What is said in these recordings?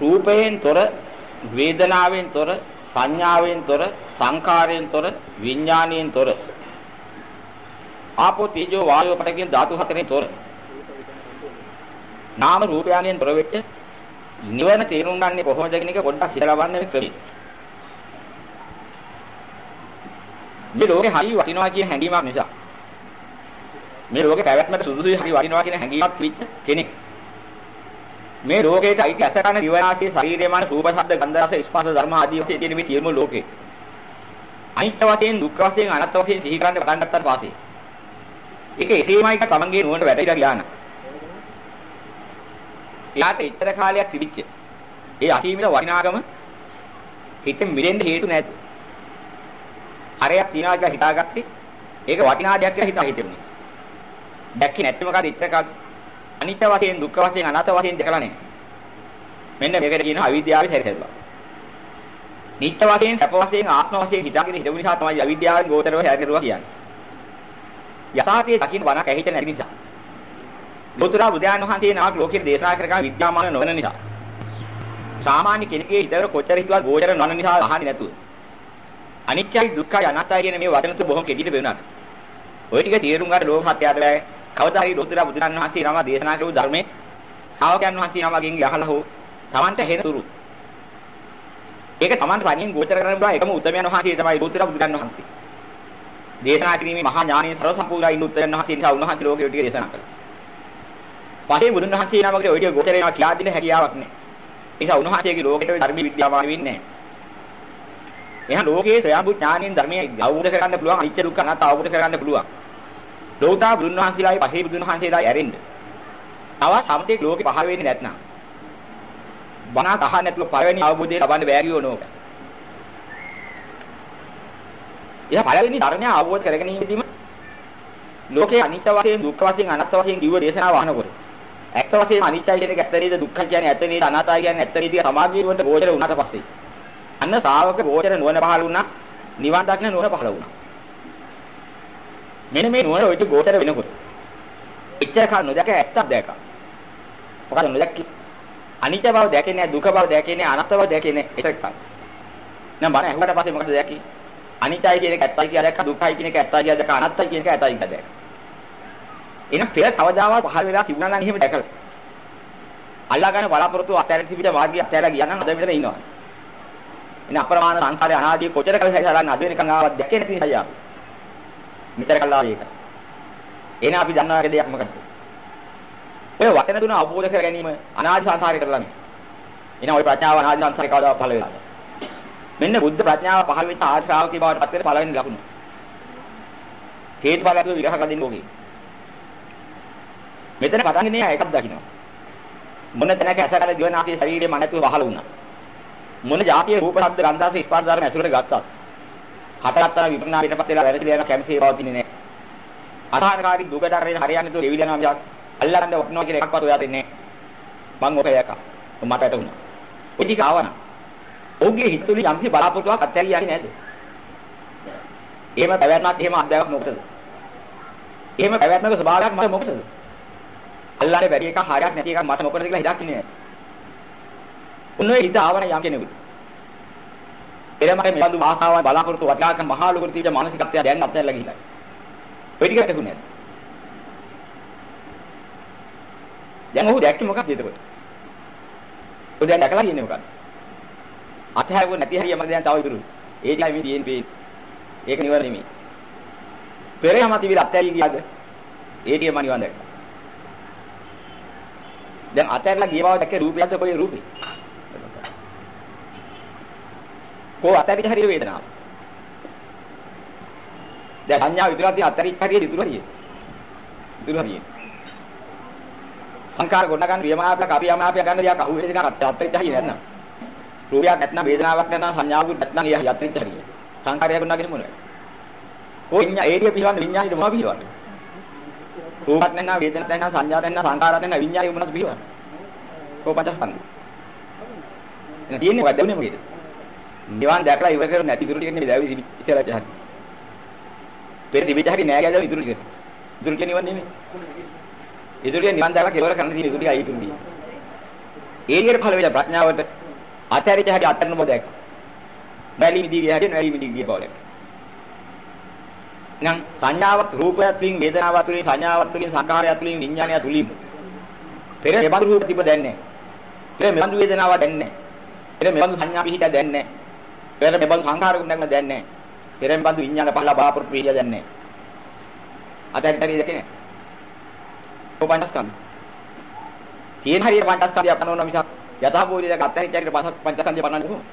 රූපයෙන් තොර වේදනාවෙන් තොර සංඥාවෙන් තොර සංකාරයෙන් තොර විඥාණයෙන් තොර. ආපෝ තේජෝ වායෝ පඨ කියන ධාතු හතරෙන් තොර. නාම රූපයන්ෙන් තොර වෙච්ච නිවන තේරුම් ගන්නේ කොහොමද කියන එක පොඩ්ඩක් හිතලා බලන්න ක්‍රමයි. මේ ලෝකේ හරි වටිනවා කියන හැඟීමක් නිසා. මේ ලෝකේ පැවැත්මට සුදුසුයි හරි වටිනවා කියන හැඟීමක් පිට කෙනෙක්. මේ ලෝකේට අයිති අසකන දිවනාසී ශරීරය මාන රූප ශබ්ද ගන්ධ රස ස්පර්ශ ධර්ම ආදී වශයෙන් තියෙන මේ සියලුම ලෝකේ අනිත්‍ය වශයෙන් දුක්ඛ වශයෙන් අනාත්ම වශයෙන් සිහි කරන්න පටන් ගත්තාට පස්සේ ඒක එසේමයි තමන්ගේ නුවණට වැටහිලා ගියා නම් එයාට ඉතර කාලයක් තිබිච්ච ඒ අසීමිත වටිනාකම හිතෙන් මිදෙන්න හේතු නැද්ද? හරයක් තියනවා කියලා හිතාගත්තේ ඒක වටිනා දෙයක් කියලා හිතා හිතෙන්නේ. දැක්කේ නැත්නම් මොකද ඉතර කාලේ අනිත්‍ය වශයෙන් දුක්ඛ වශයෙන් අනාත්ම වශයෙන් දැකලා නැහැ. මෙන්න මේකට කියනවා අවිද්‍යාවේ සැරිසැරුවා. නිත්‍ය වශයෙන් සැප වශයෙන් ආත්ම වශයෙන් හිතාගෙන හිටපු නිසා තමයි අවිද්‍යාවෙන් ගෝචරව හැරෙරුවා කියන්නේ. යථාර්ථයේ දකින්න වණක් ඇහිට නැති නිසා. ලෝතුරා බුදුන් වහන්සේ නාමක ලෝකෙට දේශනා කරගන්න විද්‍යාමාන නොවන නිසා. සාමාන්‍ය කෙනෙකුගේ හිතවල කොච්චර හිතුවත් ගෝචර නොවන නිසා අහන්නේ නැතුව. අනිත්‍යයි දුක්ඛයි අනාත්තයි කියන මේ වචන තුන බොහොම කෙටිට වෙනාට. ওই ටික තේරුම් ගන්න ලෝක සත්‍යයට බෑ. කවදා හරි ලෝතුරා බුදුන් වහන්සේ නම දේශනා කරපු ධර්මයේ ශ්‍රාවකයන් වහන්සේ නමකින් අහලා හෝ Tamanta හෙන තුරු. ඒක Tamanta තනියෙන් ගෝචර කරන්න බෑ එකම උත්තරයන් වහන්සේ තමයි ලෝතුරා බුදුන් වහන්සේ. දේශනා කිරීමේ මහා ඥානයේ ਸਰව සම්පූර්ණයි ඉන්න උත්තරයන් වහන්සේ නිසා උන්වහන්සේ ලෝකෙට ටික දේශනා කළා. පස්සේ බුදුන් වහන්සේ නමකට ඔය ටික ගෝචර වෙනවා කියලා දෙන්න හැකියාවක් නැහැ. ඒ නිසා උන්වහන්සේගේ ලෝකෙට ධර්ම විද්‍යාමාන වෙන්නේ නැහැ. එහෙනම් ලෝකයේ සයඹු ඥානයෙන් ධර්මයේ අවබෝධ කරගන්න පුළුවන් අනිත්‍ය දුක්ඛ අනාත්ම අවබෝධ කරගන්න පුළුවන්. ලෝකතා බුදුන් වහන්සේලායි පහේ බුදුන් වහන්සේලායි ඇරෙන්න. තව සමතේ ලෝකෙ පහළ වෙන්නේ නැත්නම්. බණ අහන්න නැතුව පළවෙනි අවබෝධය ලබන්න බෑ කියෝ නෝක. එයා පළවෙනි ධර්මය අවබෝධ කරගෙන ඉඳීම ලෝකේ අනිත්‍ය වශයෙන් දුක්ඛ වශයෙන් අනාත්ම වශයෙන් කිව්ව දේශනාව අහනකොට ඇත්ත වශයෙන්ම අනිත්‍යයි කියන එක ඇත්ත නේද දුක්ඛ කියන්නේ ඇත්ත නේද අනාත්මයි කියන්නේ ඇත්ත නේද සමාජීය වලට ගෝචර වුණාට පස්සේ අන්න ශ්‍රාවක ගෝචර නුවණ පහළ වුණා නිවන් දකින්න නුවණ පහළ වුණා මෙන්න මේ නුවණ ඔය ගෝචර වෙනකොට එච්චර කල් නොදැක ඇත්තක් දැක්කා මොකද නොදැක්කේ අනිත්‍ය බව දැකේ නැහැ දුක බව දැකේ නැහැ අනාත්ම බව දැකේ නැහැ ඒක එකයි නම් බණ ඇහුවට පස්සේ මොකද දැකේ අනිත්‍යයි කියන එක ඇත්තයි කියලා දැක්කා දුකයි කියන එක ඇත්තයි කියලා දැක්කා අනාත්තයි කියන එක ඇත්තයි කියලා දැක්කා එහෙනම් පෙර කවදාවත් පහළ වෙලා තිබුණා නම් එහෙම දැකලා. අල්ලා ගන්න බලාපොරොත්තු අත්හැර තිබිට මාර්ගය අත්හැරලා ගියා නම් අද මෙතන ඉන්නවා. එන අප්‍රමාණ සංඛාරය අනාදී කොච්චර කල් හැදලා අද වෙනකන් ආවත් දැකේ නැති නිසා යා. මෙතර කළා ඒක. එහෙනම් අපි දන්නා එක දෙයක් මොකද්ද? ඔය වචන තුන අවබෝධ කර ගැනීම අනාදි සංසාරේ කරලානේ. එහෙනම් ওই ප්‍රඥාව අනාදි සංසාරේ කවදා පහළ වෙලාද? මෙන්න බුද්ධ ප්‍රඥාව පහළ වෙච්ච ආශ්‍රාවකේ බවට පත් වෙන පළවෙනි ලකුණ. හේතුඵලක විග්‍රහ කරන්න ඕනේ. මෙතන පටන් ගන්නේ එකක් දකින්න. මොන තැනක ඇසකර දිවනාසයේ ශරීරයේ මනසේ වහල වුණා. මොන જાතියේ රූප ශබ්ද ගන්ධාස ස්පර්ශ ධර්ම ඇතුළට ගත්තත් හතරක් තන විපරණාමයටපත් වෙලා වැරදිලා යන කැමසේ පවතින්නේ නැහැ. අසහනකාරී දුකඩරේන හරියන්නේ તો දෙවිලන නම් යක් අල්ලගන්න වටනවා කියන එකක්වත් ඔයා දෙන්නේ නැහැ. මං ඔක යකා. මට වැටුණා. ඔය ටික ආවන. ඔහුගේ හිතුවේ යම්සි බලාපොරොත්තුවක් අත්හැරියන්නේ නැද්ද? එහෙම පැවැත්මක් එහෙම අත්දැකීමක් මොකටද? එහෙම පැවැත්මක ස්වභාවයක් මට මොකටද? අල්ලානේ බැරි එක හරයක් නැති එකක් මට මොකටද කියලා හිතක් ඉන්නේ නැහැ. උන්නේ හිත ආවන යම් කෙනෙකුට. එරමට මෙබඳු ආසාවන් බලාපොරොත්තු වටිනාකම් මහා ලොකු තීජ මානසිකත්වය දැන් අත්හැරලා ගිහිලා. ඔය ටික ඇතුනේ නැද්ද? දැන් ඔහු දැක්කේ මොකක්ද එතකොට? ඔය දැන් දැකලා ඉන්නේ මොකක්ද? අත්හැරුව නැති හරිය මම දැන් තව ඉතුරු. ඒකයි මේ තියෙන්නේ. ඒක නිවර නෙමෙයි. පෙරේම තිබිලා අත්හැරිය ගියාද? ඒ ටික මම නිවන් දැක්කා. දැන් අතහැරලා ගිය බව දැක්කේ රූපයක්ද කොයි රූපේ? කො අතහැරිච්ච හරිය වේදනාව. දැන් සංඥා විතරක් තියෙන අතහැරිච්ච හරිය ඉතුරු හරිය. ඉතුරු හරිය. සංකාර ගොඩ ගන්න ප්‍රියමාපයක් අපි යමාපයක් ගන්න දියා කහුවේ දෙකක් අතහැරිච්ච හරිය නැත්නම්. රූපයක් නැත්නම් වේදනාවක් නැත්නම් සංඥාවක් නැත්නම් එයා යත්‍රිච්ච හරිය. සංකාරය ගොඩනගෙන මොනවද? කො විඤ්ඤා ඒරිය පිළිවන්න විඤ්ඤාණයට මොනවද පිළිවන්නේ? රූපත් නැත්නම් වේදනත් නැත්නම් සංඥාත් නැත්නම් සංකාරات නැත්නම් විඤ්ඤාණය මොනවද පිළිවන්නේ? කො පංචස්කන්ධ. එන තියෙන්නේ මොකද දෙන්නේ මොකේද? නිවන් දැකලා ඉවර කරු නැති ඉතුරු ටික නෙමෙයි දැවි ඉතලා ජහරි. පෙර දිවිජ හරි නෑ කියලා ඉතුරු ටික. ඉතුරු ටික නිවන් නෙමෙයි. ඉතුරු ටික නිවන් දැකලා කෙලවර කරන්න තියෙන ඉතුරු ටික අයි ඉතුරු ටික. ඒ විදිහට පහළ වෙලා ප්‍රඥාවට අතහැරිච්ච හැටි අත්හැරන බව දැක්ක. බැලි මිදී ගිය හැටි නැලි මිදී ගිය බව දැක්ක. නම් සංඥාවත් රූපයත් තුලින් වේදනාවත් තුලින් සංඥාවත් තුලින් සංකාරයත් තුලින් විඥානයත් තුලින් පෙර මෙබඳු රූප තිබ දැන්නේ පෙර මෙබඳු වේදනාවක් දැන්නේ පෙර මෙබඳු සංඥා පිහිට දැන්නේ පෙර මෙබඳු සංකාර ගුණයක් දැන්නේ පෙර මෙබඳු විඥාන පහළ බාපුරු ප්‍රිය දැන්නේ අතහැරි දැකේ පංචස්කන්ධ. තියෙන හරියට පංචස්කන්ධය පනවන මිසක් යථාභූතය දැක අත්හැරිච්ච පස්ස පංචස්කන්ධය පනවන්න පුළුවන්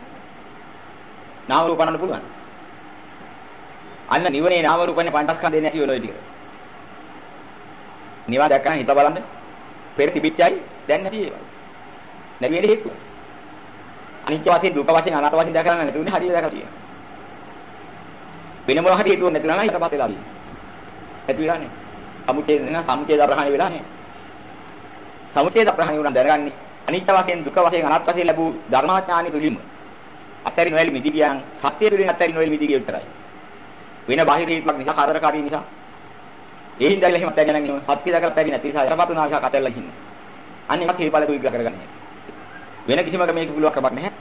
නාම රූප පනවන්න පුළුවන් අන්න නිවනේ නාම රූපනේ පංචස්කන්ධය නැති වෙන ඔය ටික. නිවා දැක්කම හිත බලන්න. පෙර තිබිච්චයි දැන් නැති ඒවා. නැති වෙන්නේ හේතුව. අනිත්‍ය වශයෙන් දුක වශයෙන් අනාත්ම වශයෙන් දැකලා නැති උනේ හරියට දැකලා තියෙනවා වෙන මොනවා හරි හේතුවක් නැතිලා නම් ඊට පස්සේ ලාභයි නැති වෙලා නේ සමුච්ඡේද න සමුච්ඡේද අප්‍රහාණය වෙලා නේ සමුච්ඡේද අප්‍රහාණය වුණා දැනගන්නේ අනිත්‍ය වශයෙන් දුක වශයෙන් අනාත්ම වශයෙන් ලැබූ ධර්මාඥානෙ තුලින්ම අත්හැරි නොයලි මිදි ගියන් සත්‍ය තුලින් අත්හැරි නොයලි මිදි ගිය විතරයි. වෙන බාහිර හේතුවක් නිසා කරදරකාරී නිසා. ඒ හින්දා එහෙම අත්හැරගෙන එහෙම සත්‍ය දැකලා පැරි නැති නිසා යරපත් වුණා නිසා කතල්ලා ඉන්නේ. අන්න ඒකත් හේපල දුක් විග්‍රහ කරගන්නේ. වෙන කිසිම මේක පුළුවන් කමක් නැහැ.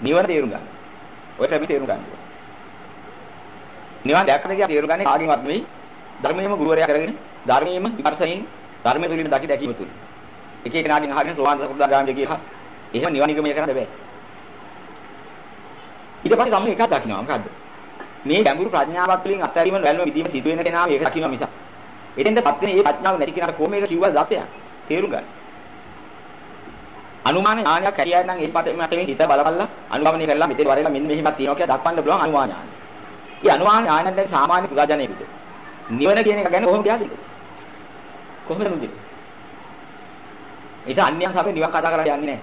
නිවන තේරුම් ගන්න. ඔය ක්‍රමෙ තේරුම් ගන්න නිවන දැක්කද කියලා තේරුම් ගන්නේ කාගෙන්වත් නෙවෙයි. ධර්මයේම ගුරුවරයා කරගෙන ධර්මයේම විපර්ශයෙන් ධර්මයේ තුලින් දකි දැකීම තුලින්. එක එක නාඩින් අහගෙන සෝවාන් සකෘදා ගාමී කියනවා එහෙම නිවන නිගමනය කරන්න බෑ. ඊට පස්සේ සම්ම එකක් දකින්නවා. මොකද්ද? මේ ගැඹුරු ප්‍රඥාවක් තුළින් අත්හැරීම වැළම විදීම සිදු වෙන කෙනා මේක දකින්නවා මිසක්. එතෙන්ද පත් වෙන මේ ප්‍රඥාව නැති කෙනාට කොහොම මේක කිව්වද දතයන් තේරුම් ගන්න. අනුමාන ඥානයක් හැරියයි නම් ඒ පතේ මතෙන් හිත බලපල්ලා අනුගමනය කරලා මෙතේ වරේලා මෙන්න මෙහෙමක් තියෙනවා කියලා දක්වන්න පුළුවන් අනුමාන ඥානය. ඒ අනුමාන ඥානයෙන් දැන් සාමාන්‍ය පුදාජනෙකුට නිවන කියන එක ගැන කොහොමද කියන්නේ? කොහොමද නුඹේ? ඒක අන්‍යයන් සමග නිවන් කතා කරලා යන්නේ නැහැ.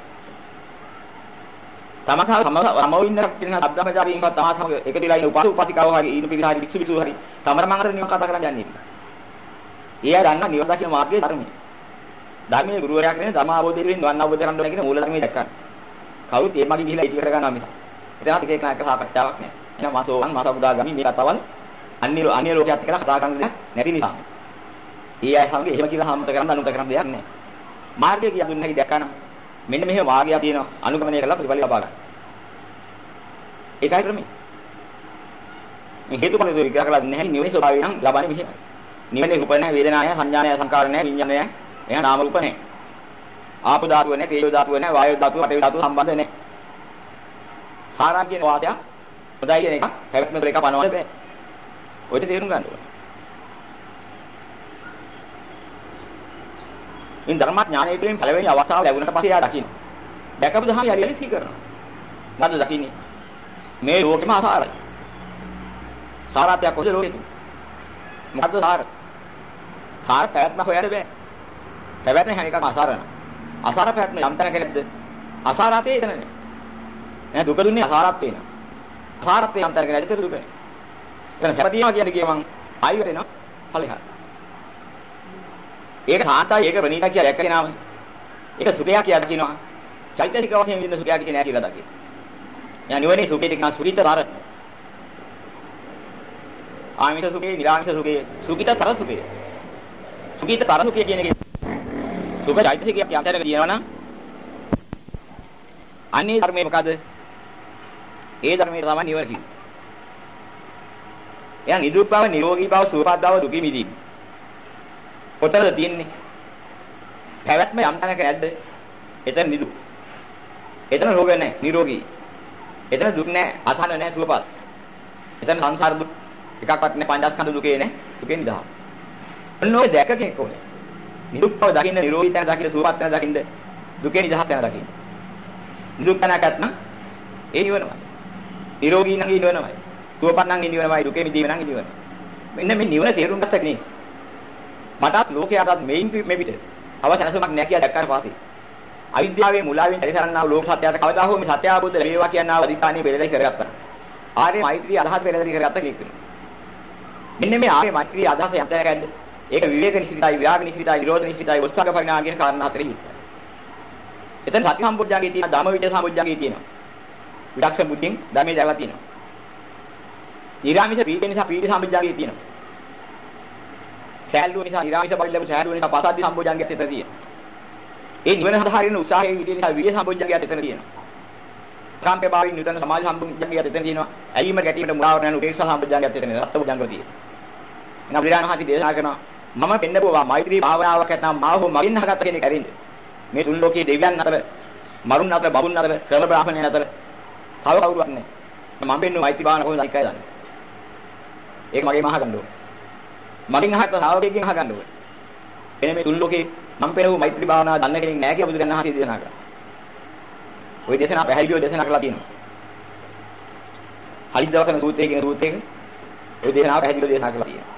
තමසාව සමව ඉන්න කියන අබ්‍රහ්මචාරීන්ව තමා සමග එකතු වෙලා ඉන්න උපාසක උපාසිකාව හරි ඊළු පිළිහාරි වික්ෂු විසු හරි තමරමංගර නිවන් කතා කරලා යන්නේ. ඒ අය දන්නා නිවන් දකින මාර්ගයේ ධර්මයේ. ධර්මයේ ගුරුවරයා කියන්නේ ධර්ම අවබෝධයෙන් නිවන් අවබෝධ කරගන්න ඕන කියන මූල ධර්මයේ දැක්කා. කවුරුත් ඒ මගින් ගිහිලා ඉති කර ගන්නවා මිස. එතනත් එක එක එක සාකච්ඡාවක් නෑ. එහෙනම් මාසෝවන් මාස පුදාගමි මේ කතාවල් අන්‍ය අන්‍ය ලෝකයක් එක්කලා කතා කරන්න දෙයක් නැති නිසා. ඒ අය සමග එහෙම කියලා සම්මත කරන්න අනුමත කරන්න දෙයක් නෑ. මාර්ගය කියන දුන්නේ දැක්කනම් මෙන්න මෙහෙම වාගයක් තියෙනවා අනුගමනය කරලා ප්‍රතිඵල ලබා ගන්න. ඒකයි ක්‍රමය. මේ හේතුඵල දෝ විග්‍රහ කරලා නැහැ නිවෙන ස්වභාවය නම් ලබන්නේ මෙහෙමයි. නිවෙන්නේ රූප නැහැ, වේදනා නැහැ, සංඥා නැහැ, සංකාර නැහැ, විඤ්ඤාණ නැහැ. එහෙනම් නාම රූප නැහැ. ආප ධාතුව නැහැ, තේජෝ ධාතුව නැහැ, වායෝ ධාතුව, පඨවි ධාතුව සම්බන්ධ නැහැ. සාරා කියන වාදය හොඳයි කියන එක පැවැත්ම තුළ එක පනවන්න බෑ. ඔය තේරුම් ගන්න ඕනේ. ඉන් ධර්මඥානයේ තුලින් පළවෙනි අවස්ථාව ලැබුණට පස්සේ යා දකින්න. දැකපු දහම යලි යලි කරනවා. මොකද දකින්නේ? මේ ලෝකෙම අසාරයි. සාරාත්‍යක් කොහෙද ලෝකෙ? මොකද්ද සාර? සාර පැවැත්ම හොයන්න බෑ. පැවැත්ම හැම එකක් අසාරන. අසාර පැවැත්ම යම් තැනක නැද්ද? අසාරතේ එතන නෑ. නෑ දුක දුන්නේ අසාරත් වෙනවා. අසාරත් යම් තැනක නැද්ද දුක. එතන සැපතියම කියන්නේ කියමන් ආයි වෙනවා. ඵලෙහා. ඒක සාන්තයි ඒක ප්‍රණීතයි කියලා දැක්ක කෙනාම ඒක සුඛයක් කියලා දකින්නවා. චෛතසික වශයෙන් විඳින සුඛයක් කියන්නේ නැහැ කියලා දකින්න. යා නිවනේ සුඛේ කියන සුඛිතතර. ආමිෂ සුඛේ, නිරාමිෂ සුඛේ, සුඛිතතර සුඛේ. සුඛිතතර සුඛේ කියන එක සුඛ චෛතසිකයක් යම් තැනක කියනවා නම් අන්නේ ධර්මයේ මොකද? ඒ ධර්මයේ තමයි නිවන කියන්නේ. එයා නිදුක් බව, නිරෝගී බව, සුවපත් බව, දුකි මිදීම. කොතනද තියෙන්නේ? පැවැත්ම යම් තැනක නැද්ද? එතන නිදුක්. එතන රෝග නැහැ, නිරෝගී. එතන දුක් නැහැ, අසහන නැහැ, සුවපත්. එතන සංසාර දුක් එකක්වත් නැහැ, පංචස්කන්ධ දුකේ නැහැ, දුකෙන් නිදහස්. ඔන්න ඔය දැක කෙනෙක් ඕනේ. නිදුක් බව දකින්න, නිරෝගී තැන දකින්න, සුවපත් තැන දකින්න, දුකේ නිදහස් තැන දකින්න. නිදුක් තැනකට නම් ඒ නිවනමයි. නිරෝගී නම් නිවනමයි. සුවපත් නම් නිවනමයි, දුකේ මිදීම නම් නිවනමයි. මෙන්න මේ නිවන තේරුම් ගත්ත කෙනෙක් මටත් ලෝකයටත් මේන් මේ පිට අවසනසුමක් නැහැ කියලා දැක්කාට පස්සේ අවිද්‍යාවේ මුලාවෙන් පරිසරන්නා වූ ලෝක සත්‍යයට කවදා හෝ මේ සත්‍ය අවබෝධ ලැබේවා කියනා අධිස්ථානයේ පෙරදරි කරගත්තා. ආර්ය මෛත්‍රී අදහස් පෙරදරි කරගත්ත කෙනෙක් වෙනවා. මෙන්න මේ ආර්ය මෛත්‍රී අදහස යම්තැනකද ඒක විවේක නිසිතයි විරාග නිසිතයි නිරෝධ නිසිතයි වස්සග පරිණාම කියන කාරණා හතරේ යුක්තයි. එතන සති සම්බුද්ධංගේ තියෙන ධම්ම විචේ සම්බුද්ධංගේ තියෙනවා. විදක්ෂ බුද්ධින් ධර්මයේ දැවලා තියෙනවා. නිරාමිෂ පීඨේ නිසා පීඨ සම්බුද්ධංගේ තියෙනවා. සෑල්ලුව නිසා නිරාමිෂ බව ලැබු සෑල්ලුව නිසා පසද්දි සම්බෝධංගයත් එතන තියෙනවා. ඒ නිවන සඳහා වෙන උත්සාහයේ විදිහේ නිසා විරිය සම්බොජ්ජංගයත් එතන තියෙනවා. කාම්පේ භාවයෙන් නිතන සමාජ සම්බොජ්ජංගයත් එතන තියෙනවා. ඇලීම ගැටීමට මුලාවට යන උපේක්ෂා සම්බොජ්ජංගයත් එතන තියෙනවා. රත්ත බොජ්ජංගය තියෙනවා. එනම් බුදුරජාණන් වහන්සේ දේශනා කරනවා මම පෙන්නපුවා මෛත්‍රී භාවනාවක් නැත්නම් මාව හෝ මගින් හගත්ත කෙනෙක් ඇරින්ද. මේ තුන් ලෝකයේ දෙවියන් අතර මරුන් අතර බබුන් අතර ශ්‍රම බ්‍රාහ්මණයන් අතර තව කවුරුවත් නැහැ. මම පෙන්නු මෛත්‍රී භාවනාව කොහොමද ඉක්කයි දන්නේ. ඒක මගේ මහ ගන්න ඕනේ. මගෙන් අහත් ශ්‍රාවකයෙක්ගෙන් අහගන්න ඕනේ. එනේ මේ තුන් ලෝකේ මම පෙරහුව මෛත්‍රී භාවනාව දන්න කෙනෙක් නැහැ කියලා බුදුරජාණන් වහන්සේ දේශනා කරා. ওই දේශනා පැහැදිලිව දේශනා කරලා තියෙනවා. හරිද දවසන සූත්‍රයේ කියන සූත්‍රයක ওই දේශනාව පැහැදිලිව දේශනා කරලා තියෙනවා.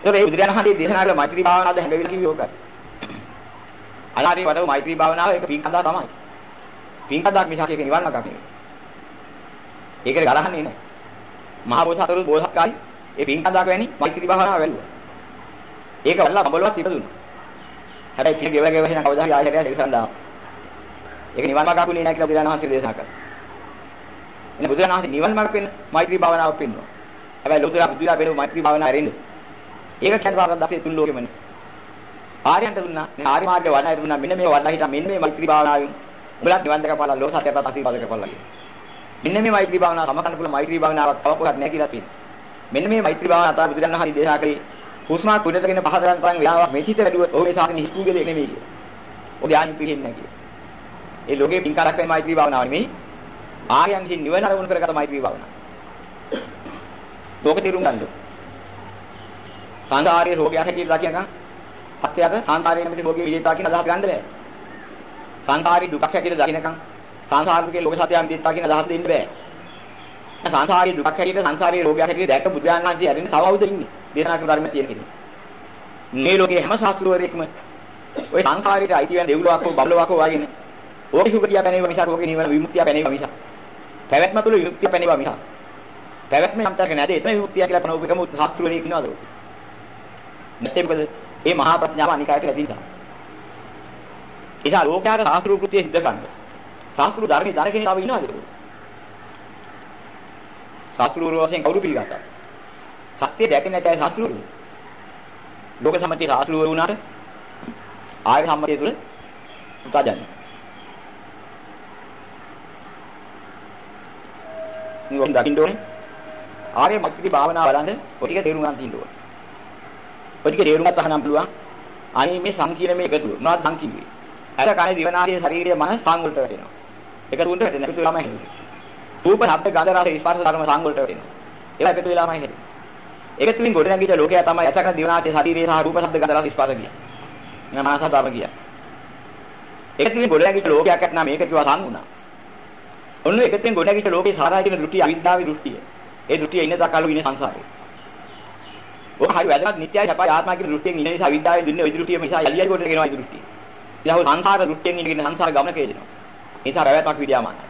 ඒක ඒ බුදුරජාණන් වහන්සේ දේශනා කළ මෛත්‍රී භාවනාවද හැඟවිලා කිව්වේ ඕකයි. අනාදී වඩව මෛත්‍රී භාවනාව ඒක පින්කඳා තමයි. පින්කඳාක් මිසක් ඒක නිවන් මාර්ගයක් නෙවෙයි. ඒකට ගලහන්නේ නැහැ. මහා බෝසත්වරු බෝසත්කාරී ඒ පින්කඳාක වැනි මෛත්‍රී භාවනාව වැළුවා. ඒක වල්ලා බඹලවත් ඉපදුණා. හැබැයි පින ගෙවලා ගෙවලා හිනා කවදා හරි ආයෙත් ඒක සඳහා. ඒක නිවන් මාර්ගයක් උනේ නැහැ කියලා බුදුරජාණන් වහන්සේ දේශනා කළා. එනේ බුදුරජාණන් වහන්සේ නිවන් මාර්ග වෙන මෛත්‍රී භාවනාව පෙන්වනවා. හැබැයි ලෝතුරා බුදුරජාණන් වෙන මෛත්‍රී භාවනාව ඇරෙන්නේ. ඒක කියන්නේ පාරක් දැසේ තුන් ලෝකෙමනේ. ආර්යයන්ට දුන්නා. මේ ආර්ය මාර්ගය වඩා දුන්නා. මෙන්න මේ වඩා හිටා මෙන්න මේ මෛත්‍රී භාවනාවෙන් උඹලා නිවන් දැක පාලා ලෝක සත්‍යයට ආශිර්වාද කරපළා කියලා. මෙන්න මේ මෛත්‍රී භාවනාව සමකන්න පුළුවන් මෛත්‍රී භාවනාවක් තව පොඩක් නැහැ කියලා තියෙනවා. මෙන්න මේ මෛත්‍රී භාවනාව අතර බුදුරජාණන් හරි දේශනා කළේ හුස්මා කුඩටගෙන පහදරන් තරම් වෙලාවක් මේ චිත වැඩුවොත් ඔහු මේ සාසනෙ හිතුගලේ නෙමෙයි කියලා. ඔබ ඥානෙ පිළිෙන්නේ නැහැ කියලා. ඒ ලෝකේ පින්කාරක් වෙන මෛත්‍රී භාවනාව නෙමෙයි. ආර්යයන් විසින් නිවන අරමුණු කරගත මෛත්‍රී භාවනාව. ලෝක තිරුම් ගන්න. සංසාරයේ රෝගයක් හැටියට දකිනකම් අත්‍යත සංසාරයේ නැමැති රෝගී විජේතා කියන අදහස ගන්න බෑ. සංසාරී දුකක් හැටියට දකින්නකම් සංසාරිකේ ලෝක සත්‍යයන් දිත්තා කියන අදහස දෙන්න බෑ. සංසාරී දුකක් හැටියට සංසාරයේ රෝගයක් හැටියට දැක්ක බුදුන් වහන්සේ ඇරෙන තව අවුද ඉන්නේ. දේශනා කරන ධර්මයේ තියෙන කෙනෙක්. මේ ලෝකයේ හැම ශාස්ත්‍රවරයෙක්ම ওই සංසාරයේ අයිති වෙන දෙව්ලොවක් හෝ බබලොවක් හෝ වගේ නේ. ඕකේ සුගතිය පැනේව මිසක් ඕකේ නිවන විමුක්තිය පැනේව මිසක්. පැවැත්ම තුළ විමුක්තිය පැනේව මිසක්. පැවැත්ම යම්තරක නැද එතන විමුක්තිය කියලා පනවපු එකම ශාස්ත්‍රවරයෙක් ඉන්නවද? නැත්නම් මොකද? මේ මහා ප්‍රඥාව අනිකායට ලැබී නිසා. ඒසා ලෝකයාට ශාස්ත්‍රීය කෘත්‍යය සිද්ධ කරන්න. ශාස්ත්‍රීය ධර්මයේ ධන කෙනෙක් තව ඉන්නවද? ශාස්ත්‍රීය වශයෙන් කවුරු පිළිගත්තා? සත්‍ය දැකේ නැතයි ශාස්ත්‍රීය. ලෝක සම්මතිය ශාස්ත්‍රීය වුණාට ආර්ය සම්මතිය තුල උත්සාහයන්. නිවන් දකින්න ඕනේ. ආර්ය මෛත්‍රී භාවනාව බලන්න ඔය ටික තේරුම් ගන්න තියෙන්න ඕනේ. ඔය ටික තේරුම් ගත්තා නම් පුළුවන් අනේ මේ සංකීර්ණ මේ එකතුව මොනවද සංකීර්ණේ? ඇස කන දිවනාසය ශරීරය මන සංවලට වැටෙනවා. එකතු වුණට වැටෙන එකතු වෙලාමයි හැදෙන්නේ. රූප, ශබ්ද, ගන්ධ, රස, ස්පර්ශ ධර්ම සංවලට වැටෙනවා. ඒවා එකතු වෙලාමයි හැදෙන්නේ. එකතු වෙන කොට නැගිට ලෝකයා තමයි ඇස කන දිවනාසය ශරීරය සහ රූප, ශබ්ද, ගන්ධ, රස, ස්පර්ශ කියන්නේ. මන මානස ධර්ම කියන්නේ. එකතු වෙන කොට නැගිට ලෝකයක් ඇත්නම් මේක කිව්වා සංගුණා. ඔන්න එකතු වෙන කොට නැගිට ලෝකේ සාරායි කියන දෘෂ්ටි අවිද්‍යාවේ දෘෂ්ටිය. ඒ දෘෂ්ටිය ඉන්න දකලු ඉන්නේ සංසාරේ. ඔක හරි වැදගත් නිත්‍යයි සපයි ආත්මා කියන දෘෂ්ටියෙන් ඉන්න නිසා විද්‍යාවෙන් දුන්නේ ওই දෘෂ්ටිය නිසා යලියල් කොට කියනවා ඒ දෘෂ්ටිය. ඉතින් සංසාර දෘෂ්ටියෙන් ඉඳගෙන සංසාර ගමන කේදෙනවා. ඒ නිසා රැවැත්මක් විද්‍යාමානයි.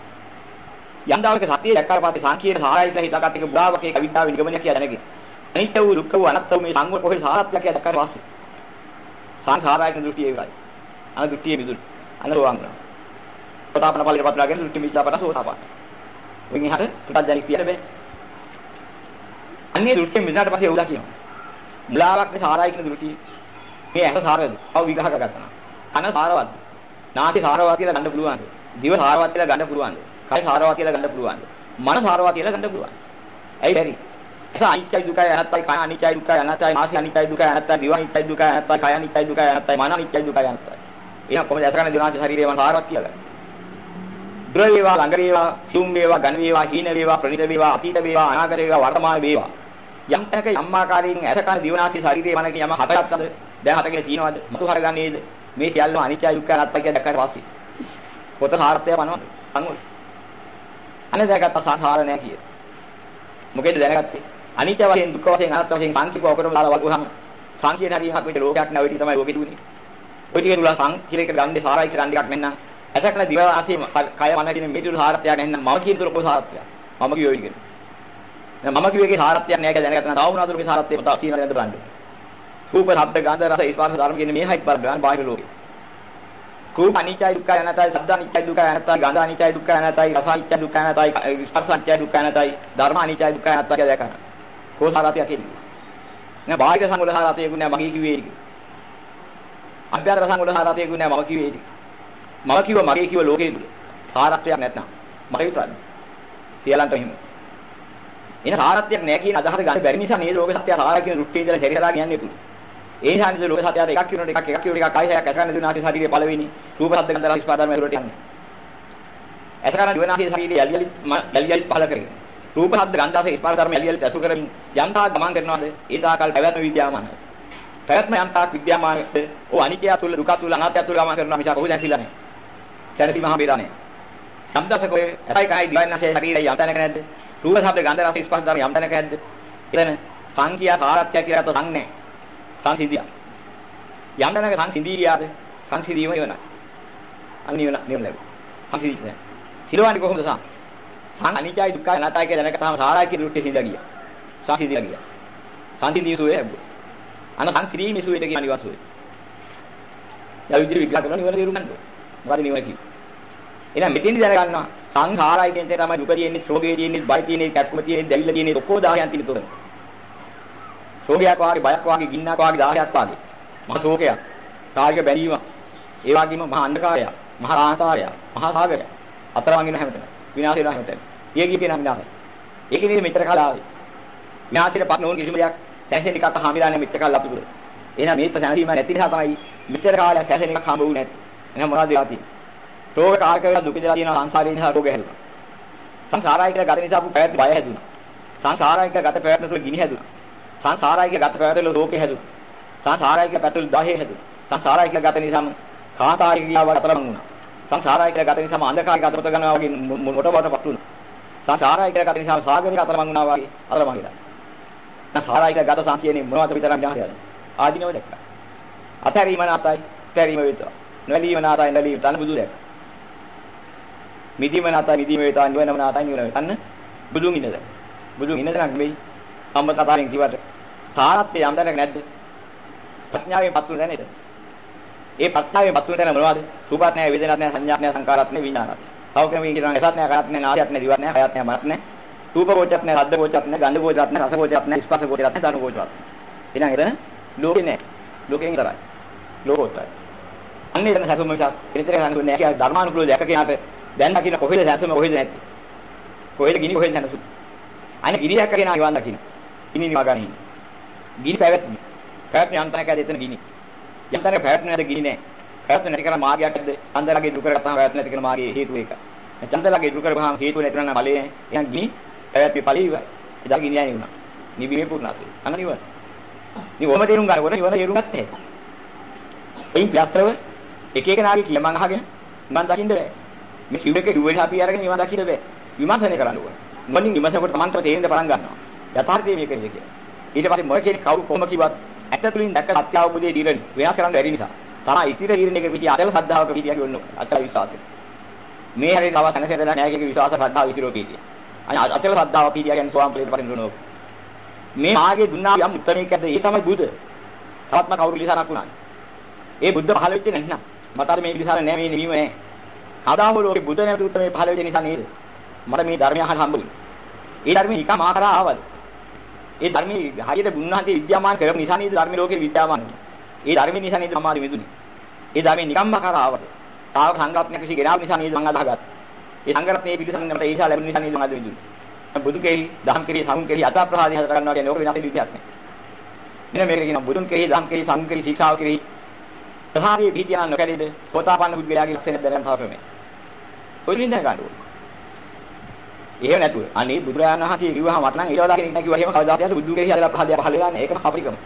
යම් දවසක සතිය දැක්කාට පස්සේ සංකීර්ණ සාරයිත හිතකට එක බුදාවක එක විද්‍යාවෙන් නිගමනය කියලා දැනගෙන. අනිත්‍ය වූ දුක්ඛ වූ අනාත්ම වූ මේ සංගම කොහේ සාරත්‍ය කියලා දැක්කාට පස්සේ සංසාරායක දෘෂ්ටිය ඒකයි. අන දෘෂ්ටිය මිදුණු. අන රෝවංගන. සෝතාපන ඵලයට පත්‍රාගෙන දෘෂ්ටි මිද්දාපන සෝතාපන. වෙන් එහාට පුතත් කියන බෑ. අන්නේ දෘෂ්ටි මිදුණාට පස්සේ උදා කියනවා. මුලාවක් සාරයි කියන දෘෂ්ටි මේ ඇස සාරද? අව විගහ ගත්තා. කන සාරවත්. නාසය සාරවත් කියලා ගන්න පුළුවන්ද? දිව සාරවත් කියලා ගන්න පුළුවන්ද? කය සාරවත් කියලා ගන්න පුළුවන්ද? මන සාරවත් කියලා ගන්න පුළුවන්. ඇයි බැරි? එස අනිත්‍යයි දුකයි අනාත්තයි කය අනිත්‍යයි දුකයි අනාත්තයි නාසය අනිත්‍යයි දුකයි අනාත්තයි දිව අනිත්‍යයි දුකයි අනාත්තයි කය අනිත්‍යයි දුකයි අනාත්තයි මන අනිත්‍යයි දුකයි අනාත්තයි. එහෙනම් කොහොමද ඇස කන දිවනාසය ශරීරය මන සාරවත් කියලා? දුර වේවා ළඟ වේවා සිුම් වේවා ඝන වේවා හීන වේවා ප්‍රණීත වේවා අතීත වේවා අනාගත වේවා වර්තමාන වේවා යම් තැනක යම් ආකාරයෙන් ඇස කන දිවනාසි ශරීරයේ මනක යම හටගත්තද දැන් හටගෙන තියෙනවද? මතු හරගන්නේද? මේ සියල්ලම අනිත්‍ය දුක්ඛ අනාත්ම කියන දැක්කට පස්සේ. පොත සාර්ථය පනවන අනුව. අනේ දැකත් සංසාර නෑ කිය. මොකේද දැනගත්තේ? අනිත්‍ය වශයෙන් දුක්ඛ වශයෙන් අනාත්ම වශයෙන් සංකීපව ඔකරම දාලා වල්ගුවාම සංකීර්ණ හරියක් වෙච්ච ලෝකයක් නෑ. ඔය ටික තමයි ලෝකෙ තුනේ. ඔය ටික තුල සංකීර්ණ ගන්නේ සාරයි කියලා ටිකක් නැන්නම් ඇසකල දිව ආසී කය මන කියන මේ තුල සාරත්‍යයක් නැන්නම් මම කියන තුල කොහොම සාරත්‍යයක් මම කියෝ ඉගෙන මම කිව්වේ සාරත්‍යයක් නෑ කියලා දැනගත්තා නම් තව මොනවද මේ සාරත්‍යය පතා තියෙනවද නැද්ද බලන්න. රූප, ශබ්ද, ගන්ධ, රස, ස්පර්ශ ධර්ම කියන මේ හයිත් බලන්න බාහිර ලෝකේ. රූප අනිත්‍යයි දුක්ඛයි අනාත්තයි, ශබ්ද අනිත්‍යයි දුක්ඛයි අනාත්තයි, ගන්ධ අනිත්‍යයි දුක්ඛයි අනාත්තයි, රස අනිත්‍යයි දුක්ඛයි අනාත්තයි, ස්පර්ශ අනිත්‍යයි දුක්ඛයි අනාත්තයි, ධර්ම අනිත්‍යයි දුක්ඛයි අනාත්තයි කියලා දැකන. කොහොම සාරත්‍යයක් කියන්නේ. නෑ බාහිර සංවල සාරත්‍යයක් නෑ මගේ කිව්වේ ඒක. අභ්‍යන්තර සංගුණ සාරාතයකුත් නැහැ මම කිව්වේ ඒක. මම කිව්ව මගේ කිව්ව ලෝකේ දුර. සාරත්වයක් නැත්නම් මගේ විතරද? සියලන්ට එහෙම. එන සාරත්වයක් නැහැ කියන අදහස ගන්න බැරි නිසා නේද ලෝක සත්‍ය සාරය කියන රුට්ටේ ඉඳලා හැරිහලා කියන්නේ පුළු. ඒ නිසා නේද ලෝක සත්‍යයට එකක් කියනකොට එකක් එකක් කියනකොට එකක් ආයෙත් ඇසකරන දුනාසේ ශරීරයේ පළවෙනි රූප ශබ්ද ගන්ධ රස ස්පර්ශ ධර්ම වලට යන්නේ. ඇසකරන දුනාසේ ශරීරයේ යලි යලි යලි යලි පහල කරගෙන. රූප ශබ්ද ගන්ධ රස ස්පර්ශ ධර්ම යලි යලි ඇසු කරමින් යම්තා ගමන් කරනවාද ඒ තාකල් පැවැත්ම විද්‍යාමානයි. පැවැත්ම යම්තාක් විද්‍යාමානද ඕ අනිත්‍ය තුල දුක තුල අනාත්ම තුල ගමන් කරනවා මිසක් කොහොමද ඇතිලා නැහැ. සැනසීම හම්බෙලා නැහැ. යම් දවසක ඔය ඇයි කයි දිවයින්නාසේ ශරීරය යම් තැනක නැද්ද? රූප ශබ්ද ගන්ධ රස ස්පර්ශ ධර්ම යම් තැනක නැද්ද? එතන සංඛ්‍යා කාරත්‍ය කියලා તો සං නැහැ. සංසිඳියා. යම් තැනක සංසිඳියාද? සංසිඳීම ඉවනයි. අනිවන නිවන ලැබු. සංසිඳිය. සිරවන්නේ කොහොමද සම්? සං අනිත්‍යයි දුක්ඛයි අනාත්තයි කියලා දැනගත්තාම සාරයි කියන රුට්ටේ සිඳ ගියා. සංසිඳියා ගියා. සංසිඳී සුවේ ලැබුවා. අන සංසිඳීමේ සුවේට කියන නිවසුවේ. යා විදිහට විග්‍රහ කරනවා නිවන තේරුම් ගන්න ඕනේ. මොකද නිවන කිව්වේ? එහෙනම් මෙතෙන්දි දැනගන්නවා සංඛාරයි කියන එක තමයි දුක තියෙන්නේ, ශෝකේ තියෙන්නේ, බය තියෙන්නේ, කැක්කම තියෙන්නේ, දැවිල්ල තියෙන්නේ ඔක්කොම 10න් තියෙන තුන. ශෝකයක් වාගේ, බයක් වාගේ, ගින්නක් වාගේ 10ක් වාගේ. මහ ශෝකයක්, කායික බැඳීම, ඒ වගේම මහා අන්ධකාරය, මහා ආකාරය, මහා සාගරය. අතරමං ඉන්න හැමතැන. විනාශ වෙන හැමතැන. ඊයේ කියන විනාශය. ඒකේ නේද මෙච්චර කාලය ආවේ. විනාශයට පත් නොවන කිසිම දෙයක් සැසෙන එකක් හාමිලා නැහැ මෙච්චර කාලය අපි පුර. එහෙනම් මේක සැනසීම නැති නිසා තමයි මෙච්චර කාලයක් සැසෙන එකක් හම්බ වුනේ නැත්තේ. එහෙනම් මොනවද වෙලා තියෙන්නේ? රෝග කාරක වෙලා දුක දලා තියෙනවා සංසාරේ නිසා රෝග හැදුනා. සංසාරයි කියලා ගත නිසා පැවැත් බය හැදුනා. සංසාරයි කියලා ගත පැවැත්ම තුළ ගිනි හැදුනා. සංසාරයි කියලා ගත පැවැත්ම තුළ රෝගේ හැදුනා. සංසාරයි කියලා පැතුල් 10 හැදුනා. සංසාරයි කියලා ගත නිසාම කාන්තාරික කියාව අතරමං වුණා. සංසාරයි කියලා ගත නිසාම අන්ධකාරය ගතපත ගන්නවා වගේ මොට බටපත් වුණා. සංසාරයි කියලා ගත නිසාම සාගරික අතරමං වුණා වගේ අතරමං වෙලා. සංසාරයි කියලා ගත සංකේනේ මොනවද විතරක් ඥානයද? ආධිනව දැක්කා. අතහැරීම නාතයි, තැරීම වේතවා. නොලීම නාතයි, නොලීම තන බුදු දැක්කා. මිදීම නැතයි මිදීම වේතා නිවනම නැතයි නිවන වේතන්න බුදුන් ඉන්නද? බුදුන් ඉන්නද නෙමෙයි අම්ම කතාවෙන් කිව්වට තාරත්යේ යම් දැනක නැද්ද? ප්‍රඥාවෙන් පත්තුන දැන නේද ඒ ප්‍රඥාවෙන් පත්තුන දැන මොනවද? රූපත් නැහැ වේදනත් නැහැ සංඥාත් නැහැ සංකාරත් නැහැ විඥානත් නැහැ. තව කෙනෙක් කියනවා එසත් නැහැ කරත් නැහැ නාසයත් නැහැ දිවත් නැහැ හයත් නැහැ මනත් නැහැ. රූප කෝචත් නැහැ ශබ්ද කෝචත් නැහැ ගන්ධ කෝචත් නැහැ රස කෝචත් නැහැ ස්පර්ශ කෝචත් නැහැ ධර්ම කෝචත් එහෙනම් එතන ලෝකේ නැහැ. ලෝකෙන් විතරයි ලෝකෝත්තරයි. අන්නේ එතන සතුම මිසක් එනිතර සංසුන් නැහැ. කියලා ධර්මානුකූලව දැක කෙනාට දැන් දකින්න කොහෙද සැනසීම කොහෙද නැත්තේ? කොහෙද ගිනි කොහෙද සැනසීම? අනේ ගිනි දැක්ක කෙනා නිවන් දකින්න. ගිනි නිවා ගන්න. ගිනි පැවැත්ම. පැවැත්ම යන්තනක ඇද එතන ගිනි. යන්තනක පැවැත්ම නැද ගිනි නැහැ. පැවැත්ම නැති කරන මාර්ගයක්ද? චන්දලගේ දුක කරගත්තාම පැවැත්ම නැති කරන මාර්ගයේ හේතුව ඒක. චන්දලගේ දුක කරපුවාම හේතුව නැති කරන ඵලයේ එහෙනම් ගිනි පැවැත්මේ ඵලෙ ඉවරයි. එදා ගිනි යන්නේ වුණා. නිබිමේ පුරුණාසේ. අන්න නිවන. මේ ඔම තේරුම් ගන්නකොට නිවන තේරුම් ගත්තේ. එයින් ප්‍රත්‍යව එක එක නාගේ කියමන් අහගෙන මන් දකින්න බෑ. මේ කිව් එක කිව්වෙන අපි අරගෙන නිවන් දකින්න බෑ. විමර්ශනය කරන්න ඕන. මොනින් විමර්ශනකොට Tamanට තේරෙන්න පටන් ගන්නවා. යථාර්ථය මේක නේද කියලා. ඊට පස්සේ මොකද කියන්නේ කවුරු කොහොම කිව්වත් ඇත්ත තුලින් දැක්ක සත්‍ය අවබෝධයේ දීරණ වෙනස් කරන්න බැරි නිසා. තරහ ඉතිර දීරණ එක පිටිය අතල සද්ධාවක පිටිය කියන්න ඕන. අතල විශ්වාසය. මේ හැරේ තව සැනසෙදලා නැහැ කියන විශ්වාස ශ්‍රද්ධාව ඉතිරෝ පිටිය. අනේ අතල සද්ධාව පිටිය කියන්නේ සෝවාන් ඵලයට පරිණ දුනෝ. මේ මාගේ දුන්නා යම් උත්තරයකද ඒ තමයි බුදු. තවත්ම කවුරු ලිසාරක් වුණානේ. ඒ බුද්ධ පහළ වෙච්ච නැත්නම් මට අර මේ ලිසාර නැහැ මේ නිවීම නැහැ. කවදා හෝ ලෝකේ බුදු නැති උත්තරේ පහළ වෙච්ච නිසා නේද? මට මේ ධර්මය අහන්න හම්බුනේ. ඒ ධර්මයේ නිකම් මා කරා ආවද? ඒ ධර්මයේ හරියට බුන්වහන්සේ විද්‍යාමාන කරපු නිසා නේද ධර්මයේ ලෝකේ විද්‍යාමාන ඒ ධර්මයේ නිසා නේද මම ආදි මෙදුනේ. ඒ ධර්මයේ නිකම්ම කරා ආවද? තාව සංග්‍රහණයක් කිසි ගෙනාව නිසා නේද මම අදහගත්තේ. ඒ සංග්‍රහණයේ පිළිසන්න මට ඒ නිසා ලැබුණ නිසා නේද මම ආදි මෙදුනේ. බුදු කෙරෙහි, දහම් කෙරෙහි, සමුන් කෙරෙහි අත ප්‍රහාදී හදා ගන්නවා කියන්නේ ඕක වෙනස් විදිහක් නෑ. මෙන්න මේක කියනවා බුදුන් කෙරෙහි, දහම් කෙරෙහි, සමුන් කෙරෙහි, ශික්ෂාව කෙරෙහි ප්‍රහාරයේ පිටියා නොකැලේද පොතාපන්න පුද්ගලයාගේ ලක්ෂණ දැනගන්න තවම මේ. ඔයින් දැන ගන්න ඕනේ. එහෙම නැතුව අනේ බුදුරජාණන් වහන්සේ කිව්වහම මට නම් ඊළඟ කෙනෙක් නැකිවා එහෙම කවදාවත් යන්න බුදු කෙරෙහි හැදලා පහල පහල ගන්න ඒකම කපරිකම.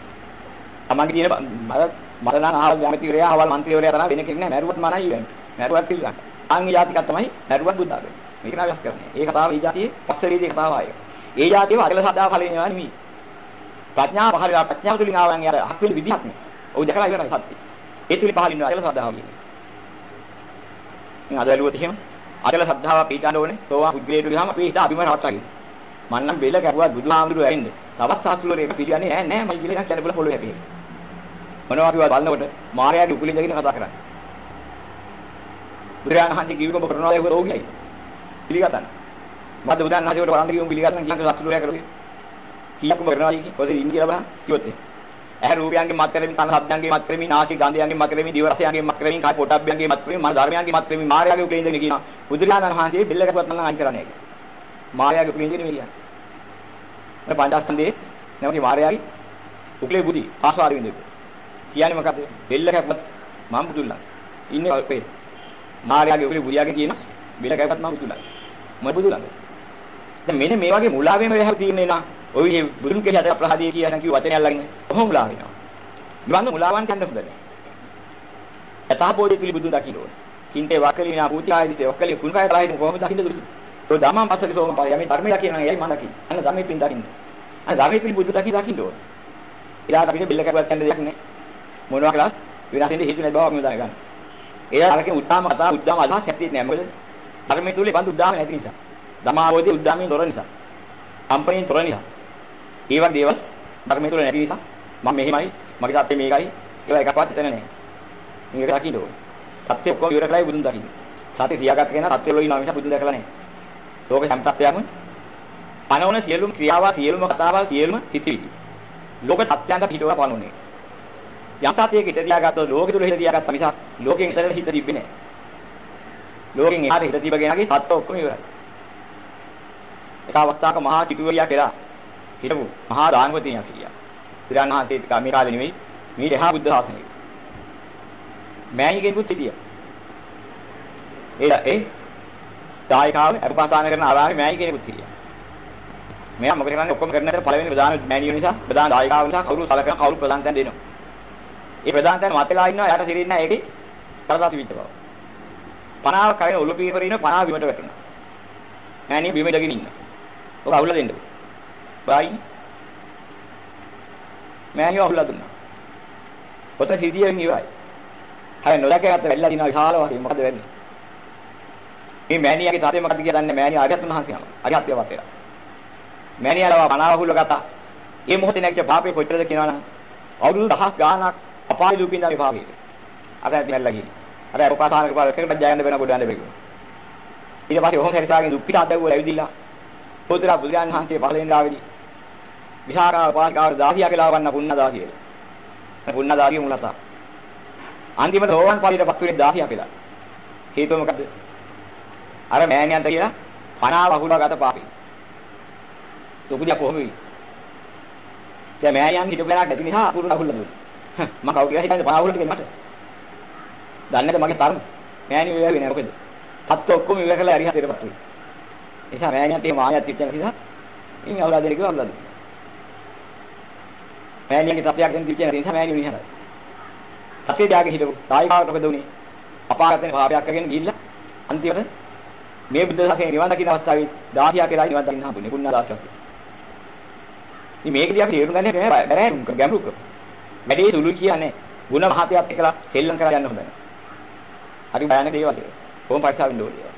තමන්ගේ තියෙන මර මර නම් අහවල් යමතිවරයා අහවල් മന്ത്രിවරයා තරම් වෙන කෙනෙක් නැහැ මැරුවත් මනයි ඉවන්නේ. මැරුවත් ඉල්ලන්න. ආන්ගේ යාතිකක් තමයි මැරුවත් බුද්ධාගම. මේක නවස් කරන්නේ. ඒ කතාව මේ જાතියේ පස්තරීදී කතාව ආයෙ. ඒ જાතියේම අකල සදා ඵලේ නෙවෙයි. ප්‍රඥාව පහල ප්‍රඥාව තුලින් ආවන් යර අහක් වෙන විදිහක් නේ. ඔව් දැකලා ඉවරයි සත්‍යය. ඒ තුලින් පහලින් අකල සදාව කියන්නේ. ඉතින් අද ඇලුවොත් එහෙම අචල ශ්‍රද්ධාව පිටාන්න ඕනේ. සෝවාන් පුද්ගලයාට ගියාම අපි හිත අභිම රවට්ටගන්න. මම නම් බෙල්ල කැපුවා බුදුහාමුදුරුවෝ ඇරින්න. තවත් සාස්ත්‍රවරයෙක් පිළිගන්නේ නෑ නෑ මම කියලා කියන බල පොළොවේ හැපේ. මොනවා කිව්වද බලනකොට මාර්යාගේ උකුලින් දගෙන කතා කරන්නේ. බුදුරජාණන් වහන්සේ කිව්වක ඔබ කරනවා ඒක රෝගියයි. පිළිගතන. මම බුදුරජාණන් වහන්සේට වරන්ද කියමු පිළිගතන කියන සාස්ත්‍රවරයා කරුවේ. කීයක් ඔබ කරනවා කියන්නේ? ඔතන ඉන්දියාව බලන්න කිව්වොත් ඇහැ රූපයන්ගේ මත් කරමින් කන ශබ්දයන්ගේ මත් කරමින් නාසය ගන්ධයන්ගේ මත් කරමින් දිව රසයන්ගේ මත් කරමින් කය පොට්ටබ්බයන්ගේ මත් කරමින් මන ධර්මයන්ගේ මත් කරමින් මායාවේ උපේන්දගෙන කියනවා බුදුරජාණන් වහන්සේ බෙල්ල කපුවත් මම අයින් කරන්නේ ඒක මායාවේ උපේන්දගෙන නෙමෙයි කියන්නේ මේ පංචස්කන්ධයේ නැවති මායාවේ උක්ලේ බුදි ආස්වාද විඳින්න කියන්නේ මොකද බෙල්ල කපුවත් මම බුදුල්ලා ඉන්නේ අපේ මායාවේ උක්ලේ බුදියාගේ කියන බෙල්ල කපුවත් මම බුදුල්ලා මම බුදුල්ලා දැන් මෙන්න මේ වගේ මුලාවෙම වෙහව තියෙන්නේ නා. ඔය විදිහේ බුදුන් කෙරෙහි අත අප්‍රහාදී කියන කිව් වචනයක් ළඟින් කොහොම මුලා වෙනවා. නිවන් මුලාවන් කියන්න හොඳ නැහැ. යථාබෝධි පිළි බුදුන් දකින්න ඕනේ. කින්තේ වකලිනා පූජායිදී වකලි කුණකාය තරහින් කොහොමද දකින්න දුරු. તો ධම්මං පස්සක සෝම පාය යමේ ධර්මය දකින්න යයි මම දකින්න. අන්න ධර්මයෙන් පින් දකින්න. අන්න ධර්මයෙන් පිළි බුදු දකින්න දකින්න ඕනේ. ඊළාට අපිට බිල්ල කැපුවත් යන්න දෙයක් නැහැ. මොනවා කළා විනාශ වෙන්නේ හේතු නැති බව අපි දැනගන්න. ඒ අරකින් උත්තාම කතා උද්දාම අදහස් ඇත්තේ නැහැ. මොකද ධර්මයේ තුලේ බඳු උද්දාම නැති නිසා. ධමාවෝදී උද්දාමයෙන් තොර නිසා. කම්පණයෙන් තොර නිසා. ඒ වගේ දේවල් ධර්මයේ තුල නැති නිසා මම මෙහෙමයි මගේ සත්‍ය මේකයි ඒවා එකක්වත් හිතන්නේ නැහැ. මේක දකින්න ඕනේ. සත්‍ය ඔක්කොම ඉවර කරලා බුදුන් දකින්න. සත්‍ය තියාගත්ත කෙනා සත්‍ය වල ඉන්නවා මිස බුදුන් දැකලා නැහැ. ලෝක සම්පත්තයක්ම පනවන සියලුම ක්‍රියාව සියලුම කතාවල් සියලුම සිතිවිලි. ලෝක තත්ත්වයන්ට පිටවලා පනවන්නේ. යම් තාතියක හිත තියාගත්තොත් ලෝකෙ තුල හිත තියාගත්ත මිසක් ලෝකෙන් ඉතරට හිත තිබෙන්නේ නැහැ. ලෝකෙන් එහාට හිත තිබගෙනගේ සත්‍ය ඔක්කොම ඉවරයි. එක අවස්ථාවක මහා චිතුවරියා කියලා හිටපු මහා දානවතියක් කියලා. පිරාණ මහන්සිය ටික මේ කාලේ නෙමෙයි මේ දෙහා බුද්ධ ශාසනය. මෑණි කෙනෙකුත් හිටියා. ඒ ඒ දායකාව අපපාසාන කරන ආරාමේ මෑණි කෙනෙකුත් හිටියා. මෙයා මොකද කරන්නේ ඔක්කොම කරන අතර පළවෙනි ප්‍රධාන මෑණියෝ නිසා ප්‍රධාන දායකාව නිසා කවුරු සලකන කවුරු ප්‍රධාන තැන දෙනවා. ඒ ප්‍රධාන තැන මතලා ඉන්නවා යාට සිරින්න නැහැ ඒකේ කරදා තිබිච්ච බව. පනාව කරගෙන ඔලු පීකර ඉන්න පනාව බිමට වැටුණා. මෑණිය බිම ඉඳගෙන ඉන්නවා. ඔක අහුලා දෙන්න. බයි මෑණියෝ අහුලා දුන්නා. පොත සිදියෙන් ඉවරයි. හැබැයි නොදැකගත්ත වෙල්ලා දිනවා විශාල වශයෙන් මොකද වෙන්නේ? මේ මෑණියාගේ තාත්තේ මොකද කියලා දන්නේ මෑණියා ආගත් මහන්සියම. අරිහත්යවත් වෙලා. මෑණියාලව පනාව අහුලා ගත්තා. ඒ මොහොතේ නැගිට පාපේ කොච්චරද කියනවනම් අවුරුදු දහස් ගාණක් අපාය දුකින් ඉඳන් පාපේ. අර ඇල්ලා ගිහින්. අර අපකාසානක පාර එකකට ජයන්න වෙන ගොඩ යන්න බැහැ. ඊට පස්සේ ඔහොම හැරිසාගෙන දුක්ඛිත අදවුව ඇවිදිලා පොතර බුදුන් වහන්සේ පහළ වෙන ආවෙදි විහාරා පාස්කාර දාසියා කියලා වන්න පුන්නදා කියලා. පුන්නදා කිය මුලත. අන්තිමට ඕවන් පාළියට පත් වෙන්නේ දාසියා කියලා. හේතුව මොකද්ද? අර මෑණියන්ට කියලා පනාව අහුලා ගත පාපේ. ලොකුදියා කොහොම වෙයි? දැන් මෑණියන් හිටපු වෙලාවක් නැති නිසා අකුරු අහුල්ලා දුන්නා. මම කවුරු කියලා හිතන්නේ පනාව වලට මට. දන්නේ නැද මගේ තරම? මෑණියෝ වෙන්නේ නැහැ මොකද? හත් ඔක්කොම ඉවර කළා හරි හතරපත් වෙයි. නිසා මෑණියන්ට එහෙම ආයත් තිබ්බ නිසා ඉන් අවුලා දෙන කිව්වා අවුලා දෙන්න. මෑණියන්ගේ තප්පයක් දෙන්න තිබ්බ නිසා මෑණියෝ නිහරයි. තප්පේ දාගෙන හිටපු දායකාවට මොකද උනේ? අපාගතෙන් පාපයක් කරගෙන ගිහිල්ලා අන්තිමට මේ බුද්ධ ශාසනය නිවන් දකින්න අවස්ථාවේ 16 කියලා නිවන් දකින්න හම්බුනේ කුණා 16ක්. ඉතින් මේකදී අපි තේරුම් ගන්න බෑ බෑරුම් ගැඹුරුක. වැඩේ සුළු කියන්නේ ಗುಣ මහතයත් එක්කලා සෙල්ලම් කරලා යන්න හොඳ නැහැ. හරි බයන්නේ දේවල්. කොහොම පරිස්සම් වෙන්න ඕනේ.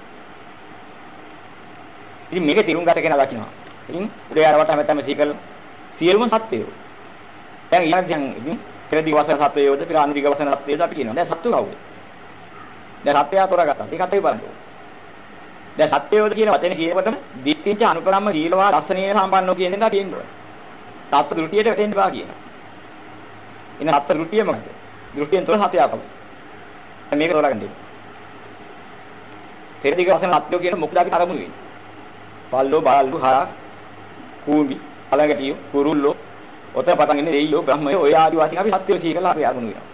ඉතින් මේකේ තිරුම් ගත කෙනා දකින්නවා. ඉතින් උදේ ආරවට හැමතැනම සීකල් සියලුම සත්‍යයෝ. දැන් ඊළඟ දැන් ඉතින් පෙර දිවසන සත්‍යයෝද පෙර අනිදිග වසන සත්‍යයෝද අපි කියනවා. දැන් සත්තු කවුද? දැන් සත්‍යය තෝරාගත්තා. ඒකත් අපි බලන්න ඕනේ. දැන් සත්‍යයෝද කියන වචනේ කියනකොටම දිට්ඨිංච අනුපරම්ම සීලවා දස්සනීය සම්පන්නෝ කියන එක තියෙන්න ඕනේ. සත්‍ය දෘෂ්ටියට වැටෙන්න බා කියනවා. ඉතින් සත්‍ය දෘෂ්ටිය මොකද? දෘෂ්ටියෙන් තොර සත්‍යය අපව. මේක තෝරාගන්න ඕනේ. පෙර දිග වසන සත්‍යෝ කියන මොකද අපි තරමුනේ වෙන්නේ. පල්ලෝ බාල්ලු හරක් කූඹි අලගටිය කුරුල්ලෝ ඔතන පටන් ඉන්නේ දෙයියෝ බ්‍රහ්මයෝ ඔය ආදි වාසීන් අපි සත්‍යෝ සීකලා අපි අරුණු වෙනවා.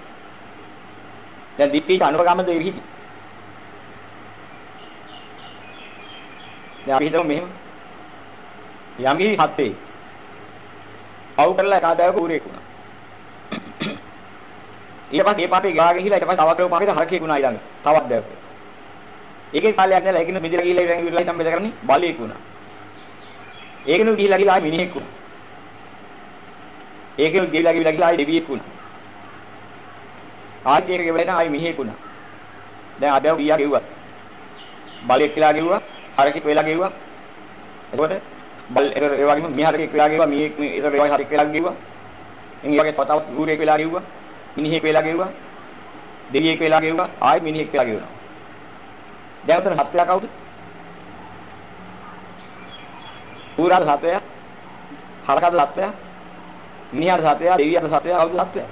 දැන් දිට්ඨි අනුපගම දෙවිහිටි දැන් අපි හිතමු මෙහෙම. යම් කිසි සත්‍යේ පව් කරලා කාදායක ඌරේක් වුණා. ඊට පස්සේ ඒ පාපේ ගාගෙන ගිහලා ඊට පස්සේ තවත් ලෝක පාපේට හරකෙක් වුණා ඊළඟ තවත් දැවක ඒකේ කාලයක් නෑ ඒකිනු මිදිලා ගිහලා ඉරන් ඉරලා සම්බෙද කරන්නේ බලීක් වුණා. ඒකිනු ගිහලා ගිහලා ආයි මිනිහෙක් වුණා. ඒකිනු ගිහලා ගිහලා ගිහලා ආයි දෙවියෙක් වුණා. ආයි ඒක ගෙවලෙන ආයි මිනිහෙක් වුණා. දැන් අදව ගියා ගෙව්වා. බලීක් කියලා ගෙව්වා. හරකෙක් වෙලා ගෙව්වා. එතකොට බල් ඒ වගේම මිහරකෙක් වෙලා ගෙව්වා. මියෙක් ඒතර ඒ වගේ හරකෙක් වෙලා ගෙව්වා. එන් වගේ තවත් ගුරෙක් වෙලා ගෙව්වා. මිනිහෙක් වෙලා ගෙව්වා. දෙවියෙක් වෙලා ගෙව්වා. ආයි මිනිහෙක් වෙලා ගෙවුණා. දැන් උතන සත්‍යය කවුද? ඌරාද සත්‍යය? හරකද සත්‍යය? මිනිහාට සත්‍යය, දෙවියන්ට සත්‍යය, කවුද සත්‍යය?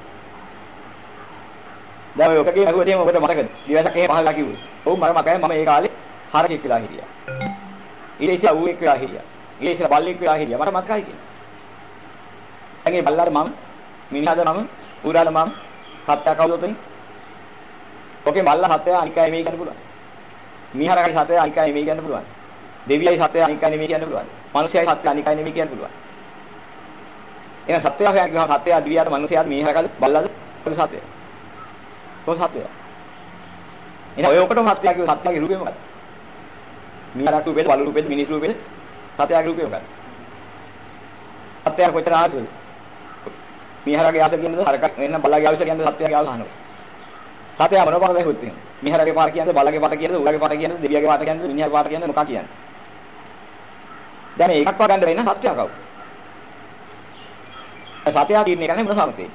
දැන් ඔය ඔකගේ අහුව තියෙන ඔබට මතකද? දිවසක් එහෙම පහලලා කිව්වේ. ඔව් මම මකයි මම ඒ කාලේ හරකෙක් වෙලා හිටියා. ඊට ඉස්සෙල්ලා ඌෙක් වෙලා හිටියා. ඊට ඉස්සෙල්ලා බල්ලෙක් වෙලා හිටියා. මට මතකයි කියන්නේ. දැන් ඒ බල්ලාට මම මිනිහාද මම ඌරාද මම සත්‍ය කවුද උතනින්? ඔකේ මල්ලා සත්‍ය අනිකයි මේ කියන්න පුළුවන්. මිනිහාරකයි සත්‍ය අනිකයි මේ කියන්න පුළුවන්. දෙවියයි සත්‍ය අනිකයි නෙමෙයි කියන්න පුළුවන්. මිනිසයයි සත්‍ය අනිකයි නෙමෙයි කියන්න පුළුවන්. එහෙනම් සත්‍යය කියන්නේ සත්‍ය දිවියට මිනිසයාට මිනිහාරකද බල්ලාද කොහොමද සත්‍යය? කොහොමද සත්‍යය? එහෙනම් ඔය ඔකටම සත්‍ය කියව සත්‍යගේ රූපේ මොකක්ද? මිනිහාරක රූපේද බලු රූපේද මිනිස් රූපේද සත්‍යගේ රූපේ මොකක්ද? සත්‍යය කොච්චර ආසද? මිනිහාරගේ ආස කියනද හරක එන්න බල්ලාගේ ආස කියනද සත්‍යගේ ආස අහනවා. සත්‍යය මොනවාද වෙහුත් තියෙනවා. මිනිහාරගේ පාර කියනද බල්ලාගේ පාර කියනද උරගේ පාර කියනද දෙවියගේ පාර කියනද මිනිහාගේ පාර කියනද මොකක්ද කියන්නේ? දැන් මේකක් වගන්න වෙන සත්‍ය කවුද? සත්‍ය තීරණය කරන්නේ මොන සමතේ?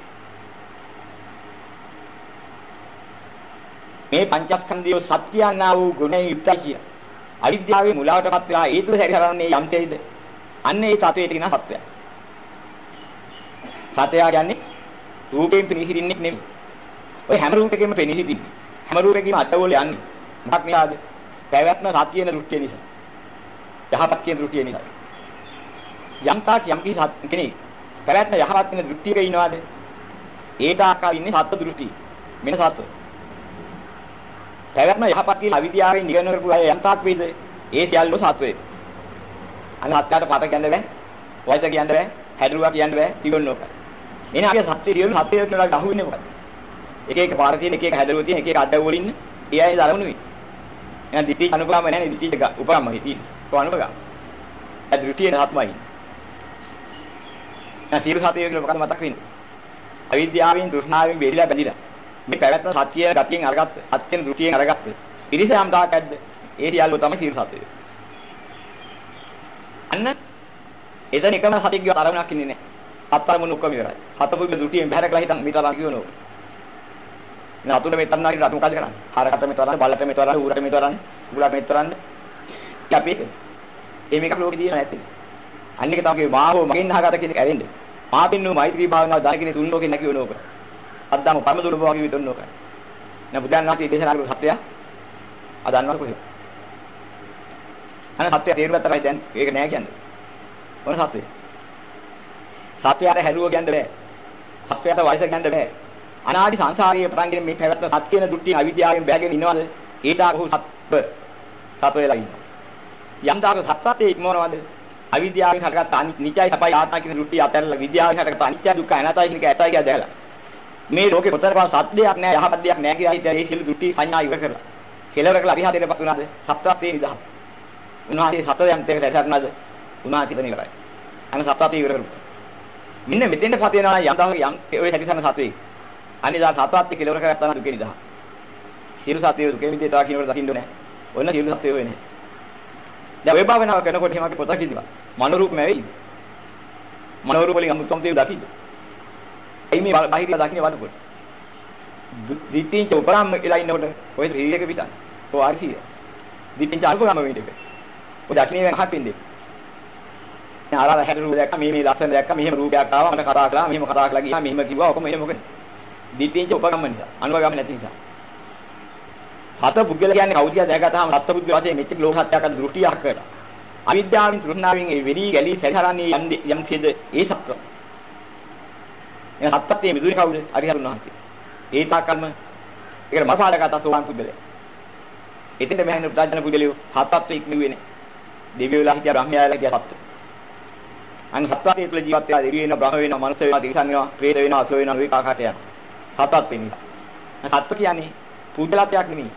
මේ පංචස්කන්ධය සත්‍යයන්ා වූ ගුණයෙන් යුක්තයි කිය. අවිද්‍යාවේ මුලාවටපත් වෙලා ඒ තුල හැරිහරන්නේ යම් තේද? අන්න ඒ තත්වයට කියන සත්‍යය. සත්‍යය කියන්නේ රූපයෙන් පිළිහිරින්නේ නෙමෙයි. ඔය හැම රූපයකම පිළිහිරින්නේ. හැම රූපයකම අතවල යන්නේ. මොකක් නිසාද? පැවැත්ම සත්‍යන දෘෂ්ටිය නිසා. යහපත් කියන දෘෂ්ටිය නිසා. යම් තාක් යම් කිසි කෙනෙක් පැවැත්ම යහපත් කියන දෘෂ්ටියක ඉනවාද? ඒ තාක්කා ඉන්නේ සත්‍ය දෘෂ්ටි. මෙන්න සත්‍ය. පැවැත්ම යහපත් කියන අවිද්‍යාවෙන් නිගමන කරපු අය යම් තාක් වේද? ඒ සියල්ල සත්වේ. අන්න හත්යට පාට කියන්න බෑ. වයස කියන්න බෑ. හැඩරුවා කියන්න බෑ. තිබුණ ඕක. එනේ අපි සත්‍ය රියල් සත්‍ය කියලා අහුවෙන්නේ මොකද? එක එක පාර තියෙන එක එක හැඩරුවා තියෙන එක එක අඩ වලින් ඒ අය දරවුනේ වෙයි. එහෙනම් දිටි අනුපගම නැහැ දිටි උපගම හිටියේ. කොහොමද? ඒ දෘෂ්ටියේ ආත්මයි. දැන් සීල සතිය කියලා මොකක්ද මතක් වෙන්නේ? අවිද්‍යාවෙන් තෘෂ්ණාවෙන් බෙරිලා බැඳිලා. මේ පැවැත්ම සත්‍ය ගතියෙන් අරගත්ත, සත්‍යෙන් දෘෂ්ටියෙන් අරගත්ත. ඉරිස යම් තාක් ඇද්ද? ඒ සියල්ල තමයි සීල සතිය. අන්න එතන එකම සතිය කියව තරමුණක් ඉන්නේ නැහැ. හතරමුණු ඔක්කොම ඉවරයි. හතපුගේ දෘෂ්ටියෙන් බහැරකලා හිටන් මීට තරම් කියනෝ. නේ අතුල මේ තරම් නාකිට අතු මොකද කරන්නේ? හරකට මේ තරම්, බල්ලට මේ තරම්, ඌරට මේ තරම්, උගලට මේ තරම්. අපි ඒ මේක ලෝකේ දින නැත්තේ. අනික තමයි මාහෝ මගෙන් අහගත කෙනෙක් ඇරෙන්නේ. මාපින්නු මෛත්‍රී භාවනාව දාන කෙනෙක් තුන් ලෝකේ නැකිව නෝක. අද්දාම පරම දුර්භව වගේ විතර නෝක. නේ බුදුන් වහන්සේ දේශනා කරපු සත්‍යය අදන්නවද කොහෙද? අනේ සත්‍යය තේරුම් ගත්තා දැන් ඒක නෑ කියන්නේ. මොන සත්‍යය? සත්‍යයට හැරුව කියන්න බෑ. සත්‍යයට වයස කියන්න බෑ. අනාදි සංසාරයේ පටන්ගෙන මේ පැවැත්ම සත්‍යන දුට්ටි අවිද්‍යාවෙන් බැහැගෙන ඉනවද? ඒ දාක ඔහු සත්ව සත්වයලා ඉන්නවා. යම් දාක සත්‍යයේ ඉක්මවනවද? අවිද්‍යාවෙන් හටගත්ත අනිත්‍යයි සපයි ආත්මා කියන දෘෂ්ටි අතහැරලා විද්‍යාවෙන් හටගත්ත අනිත්‍ය දුක්ඛ අනාත්මයි කියන එක ඇතයි කියලා දැකලා. මේ ලෝකේ කොතරම් සත්‍යයක් නැහැ යහපත් දෙයක් නැහැ කියලා හිතලා ඒ සියලු දෘෂ්ටි සංඥා ඉවර කරලා. කෙලවර කළා අරිහතේටපත් වුණාද? සත්‍යත්වයේ නිදහස් උන්වහන්සේ සත්‍යයන් තේක සැසරනද උන්වහන්සේ ඉතන ඉවරයි අන්න සත්‍යත්වයේ ඉවර කරුවා මෙන්න මෙතෙන්ට පත වෙනවා යම් දවසක යම් ඔය සැටිසන සත්‍යේ අනිදා සත්‍යත්වයේ කෙලවර කරගත්තා නම් දුකේ නිදහස් සියලු සත්‍යය දුකේ මිදේ තා කියනකොට දකින්න ඕනේ. ඔන්න සියලු සත්‍යය වෙන්නේ. දැන් ඔය භාවනාව කරනකොට එහෙම අපි පොතක් ඉදීවා. මනෝරූපම ඇවිත්. මනෝරූප වලින් අමුතුම් තේ දකින්න. එයි මේ බාහිර දකින්න වඩකොට. දිට්ඨිංච උපරාම එලා ඉන්නකොට ඔය ත්‍රිවිධක පිටන. ඔය ආර්සිය. දිට්ඨිංච අල්පගම වෙන්නේ. ඔය දකින්නේ මහත් වෙන්නේ. දැන් ආරාධ හැර රූප දැක්කම මේ මේ ලස්සන දැක්කම මෙහෙම රූපයක් ආවා මට කතා කළා මෙහෙම කතා කළා ගියා මෙහෙම කිව්වා ඔකම එහෙම මොකද? දිට්ඨිංච උපගම නිසා. අනුගම නැති නිසා. හත පුද්ගල කියන්නේ කවුද කියලා දැනගත්තාම සත්ත්ව පුද්ගල වශයෙන් මෙච්චර ලෝක සත්‍යයක් අද දෘෂ්ටියක් කරලා. අවිද්‍යාවෙන් තෘෂ්ණාවෙන් ඒ වෙලී ගැලී සැරිසරන්නේ යම් යම් කියද ඒ සත්ත්ව. එන සත්ත්වයේ මිදුනේ කවුද? අරිහරුන් වහන්සේ. ඒ තාකල්ම ඒකට මපාඩකට සෝවාන් පුද්ගලයා. එතෙන්ද මෙහෙන ප්‍රඥා පුද්ගලියෝ හත්ත්ව ඉක්මෙන්නේ නේ. දෙවියෝලා හිටියා බ්‍රහ්මයාලා හිටියා සත්ත්ව. අන්න සත්ත්වයේ තුල ජීවත් වෙලා දෙවියෝ වෙනවා බ්‍රහ්ම වෙනවා මනුස්ස වෙනවා තිරිසන් වෙනවා ප්‍රේත වෙනවා අසුර වෙනවා ඔය කාකාට යනවා. සත්ත්ව වෙනවා. සත්ත්ව කියන්නේ පුද්ගලත්වයක් නෙමෙයි.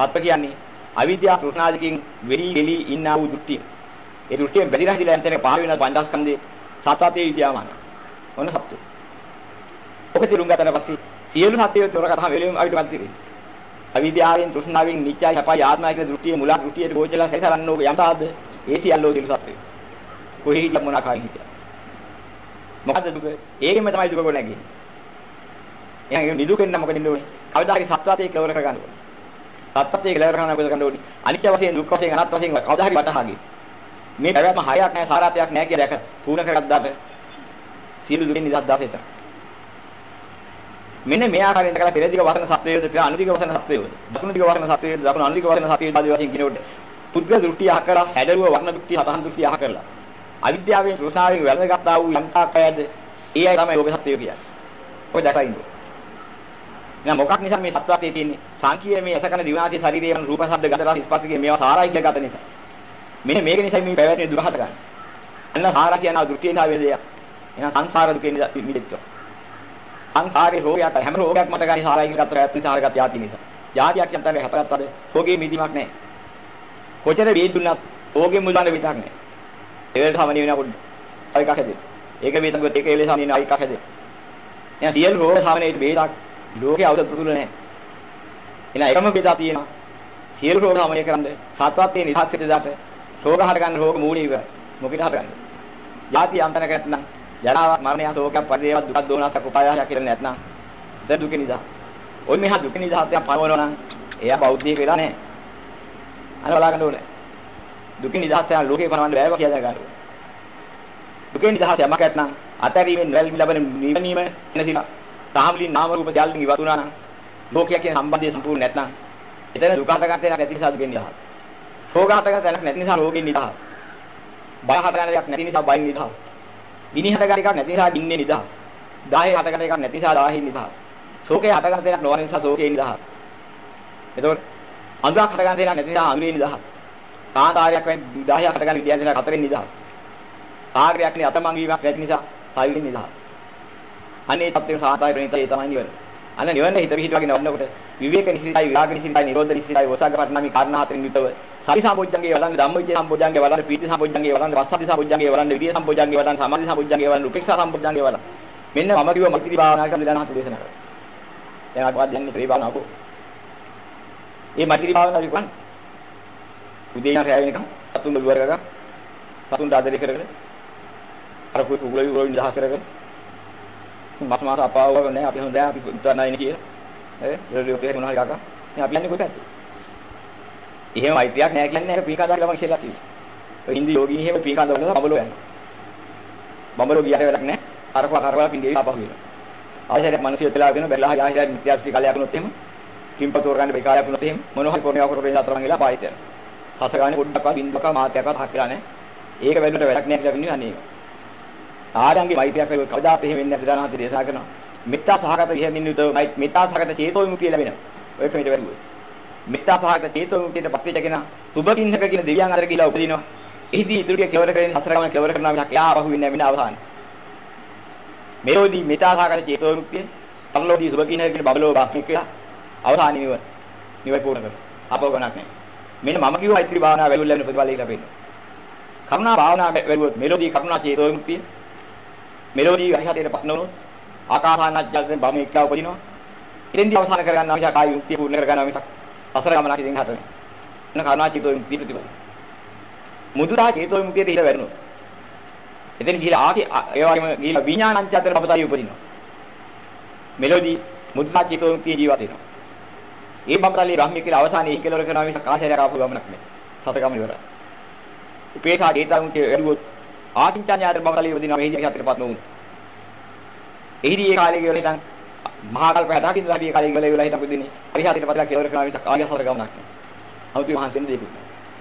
සත්ව කියන්නේ අවිද්‍යාව තෘෂ්ණාදිකින් වෙලි වෙලි ඉන්නා වූ දෘෂ්ටිය. ඒ දෘෂ්ටියෙන් බැඳිලා හිටිලා යන තැන පහළ වෙන පංචස්කන්ධේ සතතේ විද්‍යාවන. ඔන්න සත්‍ය. ඔක තිරුම් ගතන පස්සේ සියලු සත්‍යය තොර කතා වෙලෙම අපිට මත තියෙන්නේ. අවිද්‍යාවෙන් තෘෂ්ණාවෙන් නිච්චයි සපයි ආත්මයි කියන දෘෂ්ටිය මුලා දෘෂ්ටියට ගෝචලා සැසරන්න ඕක යම්තාද ඒ සියල්ලෝ සියලු සත්‍යය. කොහේ හිටිය මොනවා කායි හිටිය. මොකද දුක? ඒකෙම තමයි දුක ගොඩනගන්නේ. එහෙනම් නිදුකෙන් නම් මොකද ඉන්නේ? කවදා හරි සත්‍යතේ කෙලවර කරගන්න ඕනේ. සත්‍යයේ කෙලවර කරන්න මොකද කරන්න ඕනේ? අනිත්‍ය වශයෙන් දුක් වශයෙන් අනාත්ම වශයෙන් කවදා හරි වටහාගේ. මේ පැවැත්ම හයක් නැහැ සාරාතයක් නැහැ කියලා දැක පුණ කරගත්තාට සියලු දුකින් නිදහස් දාසෙත. මෙන්න මේ ආකාරයෙන් දැකලා පෙරදිග වසන සත්වයේද පෙර අනුදිග වසන සත්වයේද දකුණු දිග වසන සත්වයේද දකුණු අනුදිග වසන සත්වයේද ආදී වශයෙන් කියනකොට පුද්ගල දෘෂ්ටි අහ කරලා හැඩරුව වර්ණ දෘෂ්ටි හතහන් දෘෂ්ටි අහ කරලා අවිද්‍යාවෙන් තෘෂ්ණාවෙන් වැළඳගත්තා වූ යම්තාකයද ඒ අය තමයි යෝග සත්‍යය කියන්නේ. ඔය දැකලා ඉන්න. නෑ මොකක් නිසා මේ සත්‍වාතේ තියෙන්නේ? සංකීර්ණ මේ අසකන දිවනාසි ශරීරයේ යන රූප ශබ්ද ගන්ධ රස ස්පර්ශ කියන මේවා සාරයි කියලා ගත නිසා. මෙන්න මේක නිසා මේ පැවැත්මේ දුරහත ගන්න. අන්න සාරා කියනවා දෘෂ්ටියෙන් ආවේ දෙයක්. එහෙනම් සංසාර දුකෙන් මිදෙච්චා. සංසාරේ රෝගයක් හැම රෝගයක් මත ගන්න සාරයි කියලා ගත්ත ප්‍රතිසාරගත යාති නිසා. යාතියක් කියන තරේ හතරක්ද රෝගේ මිදීමක් නැහැ. කොච්චර වේද දුන්නත් රෝගේ මුදන්න විතරක් නැහැ. ඒකට සමනි වෙනකොට අය එකක් හැදෙන්නේ. ඒක වේදනකොට ඒක එලෙස සමනි අය එකක් හැදෙන්නේ. එහෙනම් සියලු රෝග සමනේට වේදක් ලෝකේ අවුද පුදුල නැහැ. එහෙනම් එකම බෙදා තියෙනවා. සියලු රෝග සමනය කරන්න සත්‍යත්වයේ නිදහස් දාට රෝග හට ගන්න රෝග මූලික ඉවරයි. මොකිට හට ගන්න. යාති අන්තන කරත්නම් ජරාවක් මරණය ශෝකයක් පරිදේවක් දුකක් දෝනසක් උපායයක් කියලා නැත්නම් දැන් දුක නිදා. ඔය මෙහා දුක නිදාසයක් පනවනවා නම් එයා බෞද්ධයෙක් වෙලා නැහැ. අර බලා ගන්න ඕනේ. දුක නිදාසය ලෝකේ පනවන්න බෑව කියලා ගන්න ඕනේ. දුක නිදාසය යමක් නැත්නම් අතරීමෙන් වැල්මි ලබන නිවනීම නැතිව තාමලින් නාම රූප ජාලින් ඉවතුනා නම් ලෝකයේ කියන සම්බන්ධය සම්පූර්ණ නැත්නම් එතන දුක හටගත්තේ නැති නිසා දුකෙන් නිදහස්. රෝග හටගත්තේ නැති නිසා රෝගෙන් නිදහස්. බය හටගන්න දෙයක් නැති නිසා බයෙන් නිදහස්. ගිනි හටගන්න එකක් නැති නිසා ගින්නේ නිදහස්. දාහේ හටගන්න එකක් නැති නිසා දාහේ නිදහස්. ශෝකේ හටගන්න දෙයක් නොවන නිසා ශෝකේ නිදහස්. එතකොට අඳුරක් හටගන්න දෙයක් නැති නිසා අඳුරේ නිදහස්. කාන්තාරයක් වෙන 10ක් හටගන්න විදියක් නිසා හතරෙන් නිදහස්. කාර්යයක් නේ අතමංගීමක් නැති නිසා සායුලින් නිදහස්. අනේ තත්ත්වයේ සාතාය ප්‍රණීතය තමයි නිවන. අන්න නිවන හිත පිහිට වගේ නවන්නකොට විවේක නිසිතයි විරාග නිසිතයි නිරෝධ නිසිතයි ඔසග පටනමි කාරණා හතරින් යුතව සති සම්බොජ්ජංගේ වලන්න ධම්මවිජ්ජ සම්බොජ්ජංගේ වලන්න පීති සම්බොජ්ජංගේ වලන්න රස්සති සම්බොජ්ජංගේ වලන්න විරිය සම්බොජ්ජංගේ වලන්න සමාධි සම්බොජ්ජංගේ වලන්න උපේක්ෂා සම්බොජ්ජංගේ වලන්න මෙන්න මම කිව්ව මෛත්‍රී භාවනා කරන විදාන හතු දේශනා කරා. දැන් අපවත් යන්නේ ත්‍රි භාවනාවක. මේ මෛත්‍රී භාවනාව විකන් උදේ ඉඳන් රැය වෙනකම් සතුන් විවර කරගන්න සතුන් ආදරය කරගෙන අර කුයි උගලයි උගලයි දහස් කරගෙන මස් මාස අපාව නැහැ අපි හොඳයි අපි උත්තරනයිනේ කියලා. ඈ රෙලියෝකේ මොනවා හරි කාකා. ඉතින් අපි යන්නේ කොහෙද? එහෙම මෛත්‍රියක් නැහැ කියන්නේ ඒක පීකා දාලා මම කියලා කිව්වා. ඔය හින්දි යෝගී එහෙම පීකා දාලා බබලෝ යනවා. බබලෝ ගියට වැඩක් නැහැ. අරකවා කරකවා පින්දේ ආපහු වෙනවා. ආයෙත් මිනිස්සු එතලා වෙන බැලලා ආයෙත් නිත්‍යස්ති කාලයක් වුණොත් එහෙම කිම්පතෝර ගන්න බේකාරයක් වුණොත් එහෙම මොනවා හරි පොණියක් කරගෙන අතරමං වෙලා පායිත යනවා. හස ගානේ පොඩ්ඩක් බින්දක මාත්‍යකවත් හක්කලා නැහැ. ඒක වෙනුවට වැඩක් නැහැ කියලා කියන්නේ අනේ. ආරංගේ මෛත්‍රියක් කරේ කවදාත් එහෙම වෙන්නේ නැහැ දානහත් දේශනා කරනවා. මෙත්තා සහගත විහෙමින් යුතව මෙත්තා සහගත චේතෝ විමුක්තිය ලැබෙනවා. ඔය ක්‍රමයට වැඩුවොත්. මෙත්තා සහගත චේතෝ විමුක්තියට පත් වෙච්ච කෙනා සුභකින්හක කියන දෙවියන් අතර ගිහිලා උපදිනවා. එහිදී ඉදිරිය කෙවර කරගෙන හතර ගමන කෙවර කරනවා මිසක් යා පහු වෙන්නේ නැහැ වෙන අවසානයේ. මෙලෝදී මෙත්තා සහගත චේතෝ විමුක්තිය, පරලෝදී සුභකින්හක කියන බබලෝ බාස්මික කියලා අවසානයේ නිවන. නිවයි පූර්ණ කරනවා. අපව ගණක් නැහැ. මෙන්න මම කිව්වා මෛත්‍රී භාවනාව වැඩිවල ලැබෙන ප්‍රතිඵලය ලැබෙනවා. කරුණා භාවනාව වැඩිවොත් මෙලෝදී කරුණා චේතෝ විමුක්තිය මෙලෝඩි අරිහතේටපත් නොවුනොත් ආකාසානජ්ජයෙන් බම එක්ලා උපදිනවා. ඉතින්දී අවසන් කරගන්නවා මිසක් ආයි යුක්තිය පූර්ණ කරගන්නවා මිසක් අසර ගමනක් ඉතින් හතරේ. එන කරුණා චේතෝ මුක්තිය ප්‍රතිපල. මුදුතා චේතෝ මුක්තියට ඉහිල වැටෙනවා. එතන ගිහිලා ආකේ ඒ වගේම ගිහිලා විඥානංච අතර පපතයි උපදිනවා. මෙලෝඩි මුදුතා චේතෝ මුක්තිය ජීවත් වෙනවා. ඒ බම්තලේ බ්‍රහ්මිය කියලා අවසානයේ ඉහි කෙලවර කරනවා මිසක් ආශයරයක් ආපු ගමනක් නෑ. සත ගමන ඉවරයි. උපේක්ෂා චේතෝ මුක්තිය වැඩුවොත් ආකින්චාන්‍යාතර බවතලිය උපදිනවා මෙහිදී හතරපත් නොවුන. එහිදී ඒ කාලේ ගියලා හිටන් මහා කල්ප 60කින් ඉඳලා කාලේ ගියලා ඉවලා හිටන් පුදිනේ. පරිහාතිට පතලා කෙලවර කරනවා විතර ආගය හතර ගමනක් නෑ. අවුති මහන්සියෙන් දෙකුත්.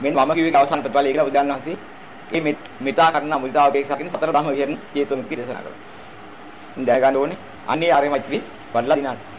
මෙන්න මම කිව්වේ අවසාන ප්‍රතිඵලය කියලා බුදුන් වහන්සේ මේ මෙතා කරන මුදිතා උපේක්ෂා කියන සතර ධර්ම කියන චේතන කී දේශනා කරනවා. ඉඳ ගන්න ඕනේ. අන්නේ ආරේ මෛත්‍රී වඩලා දිනාන. ඒක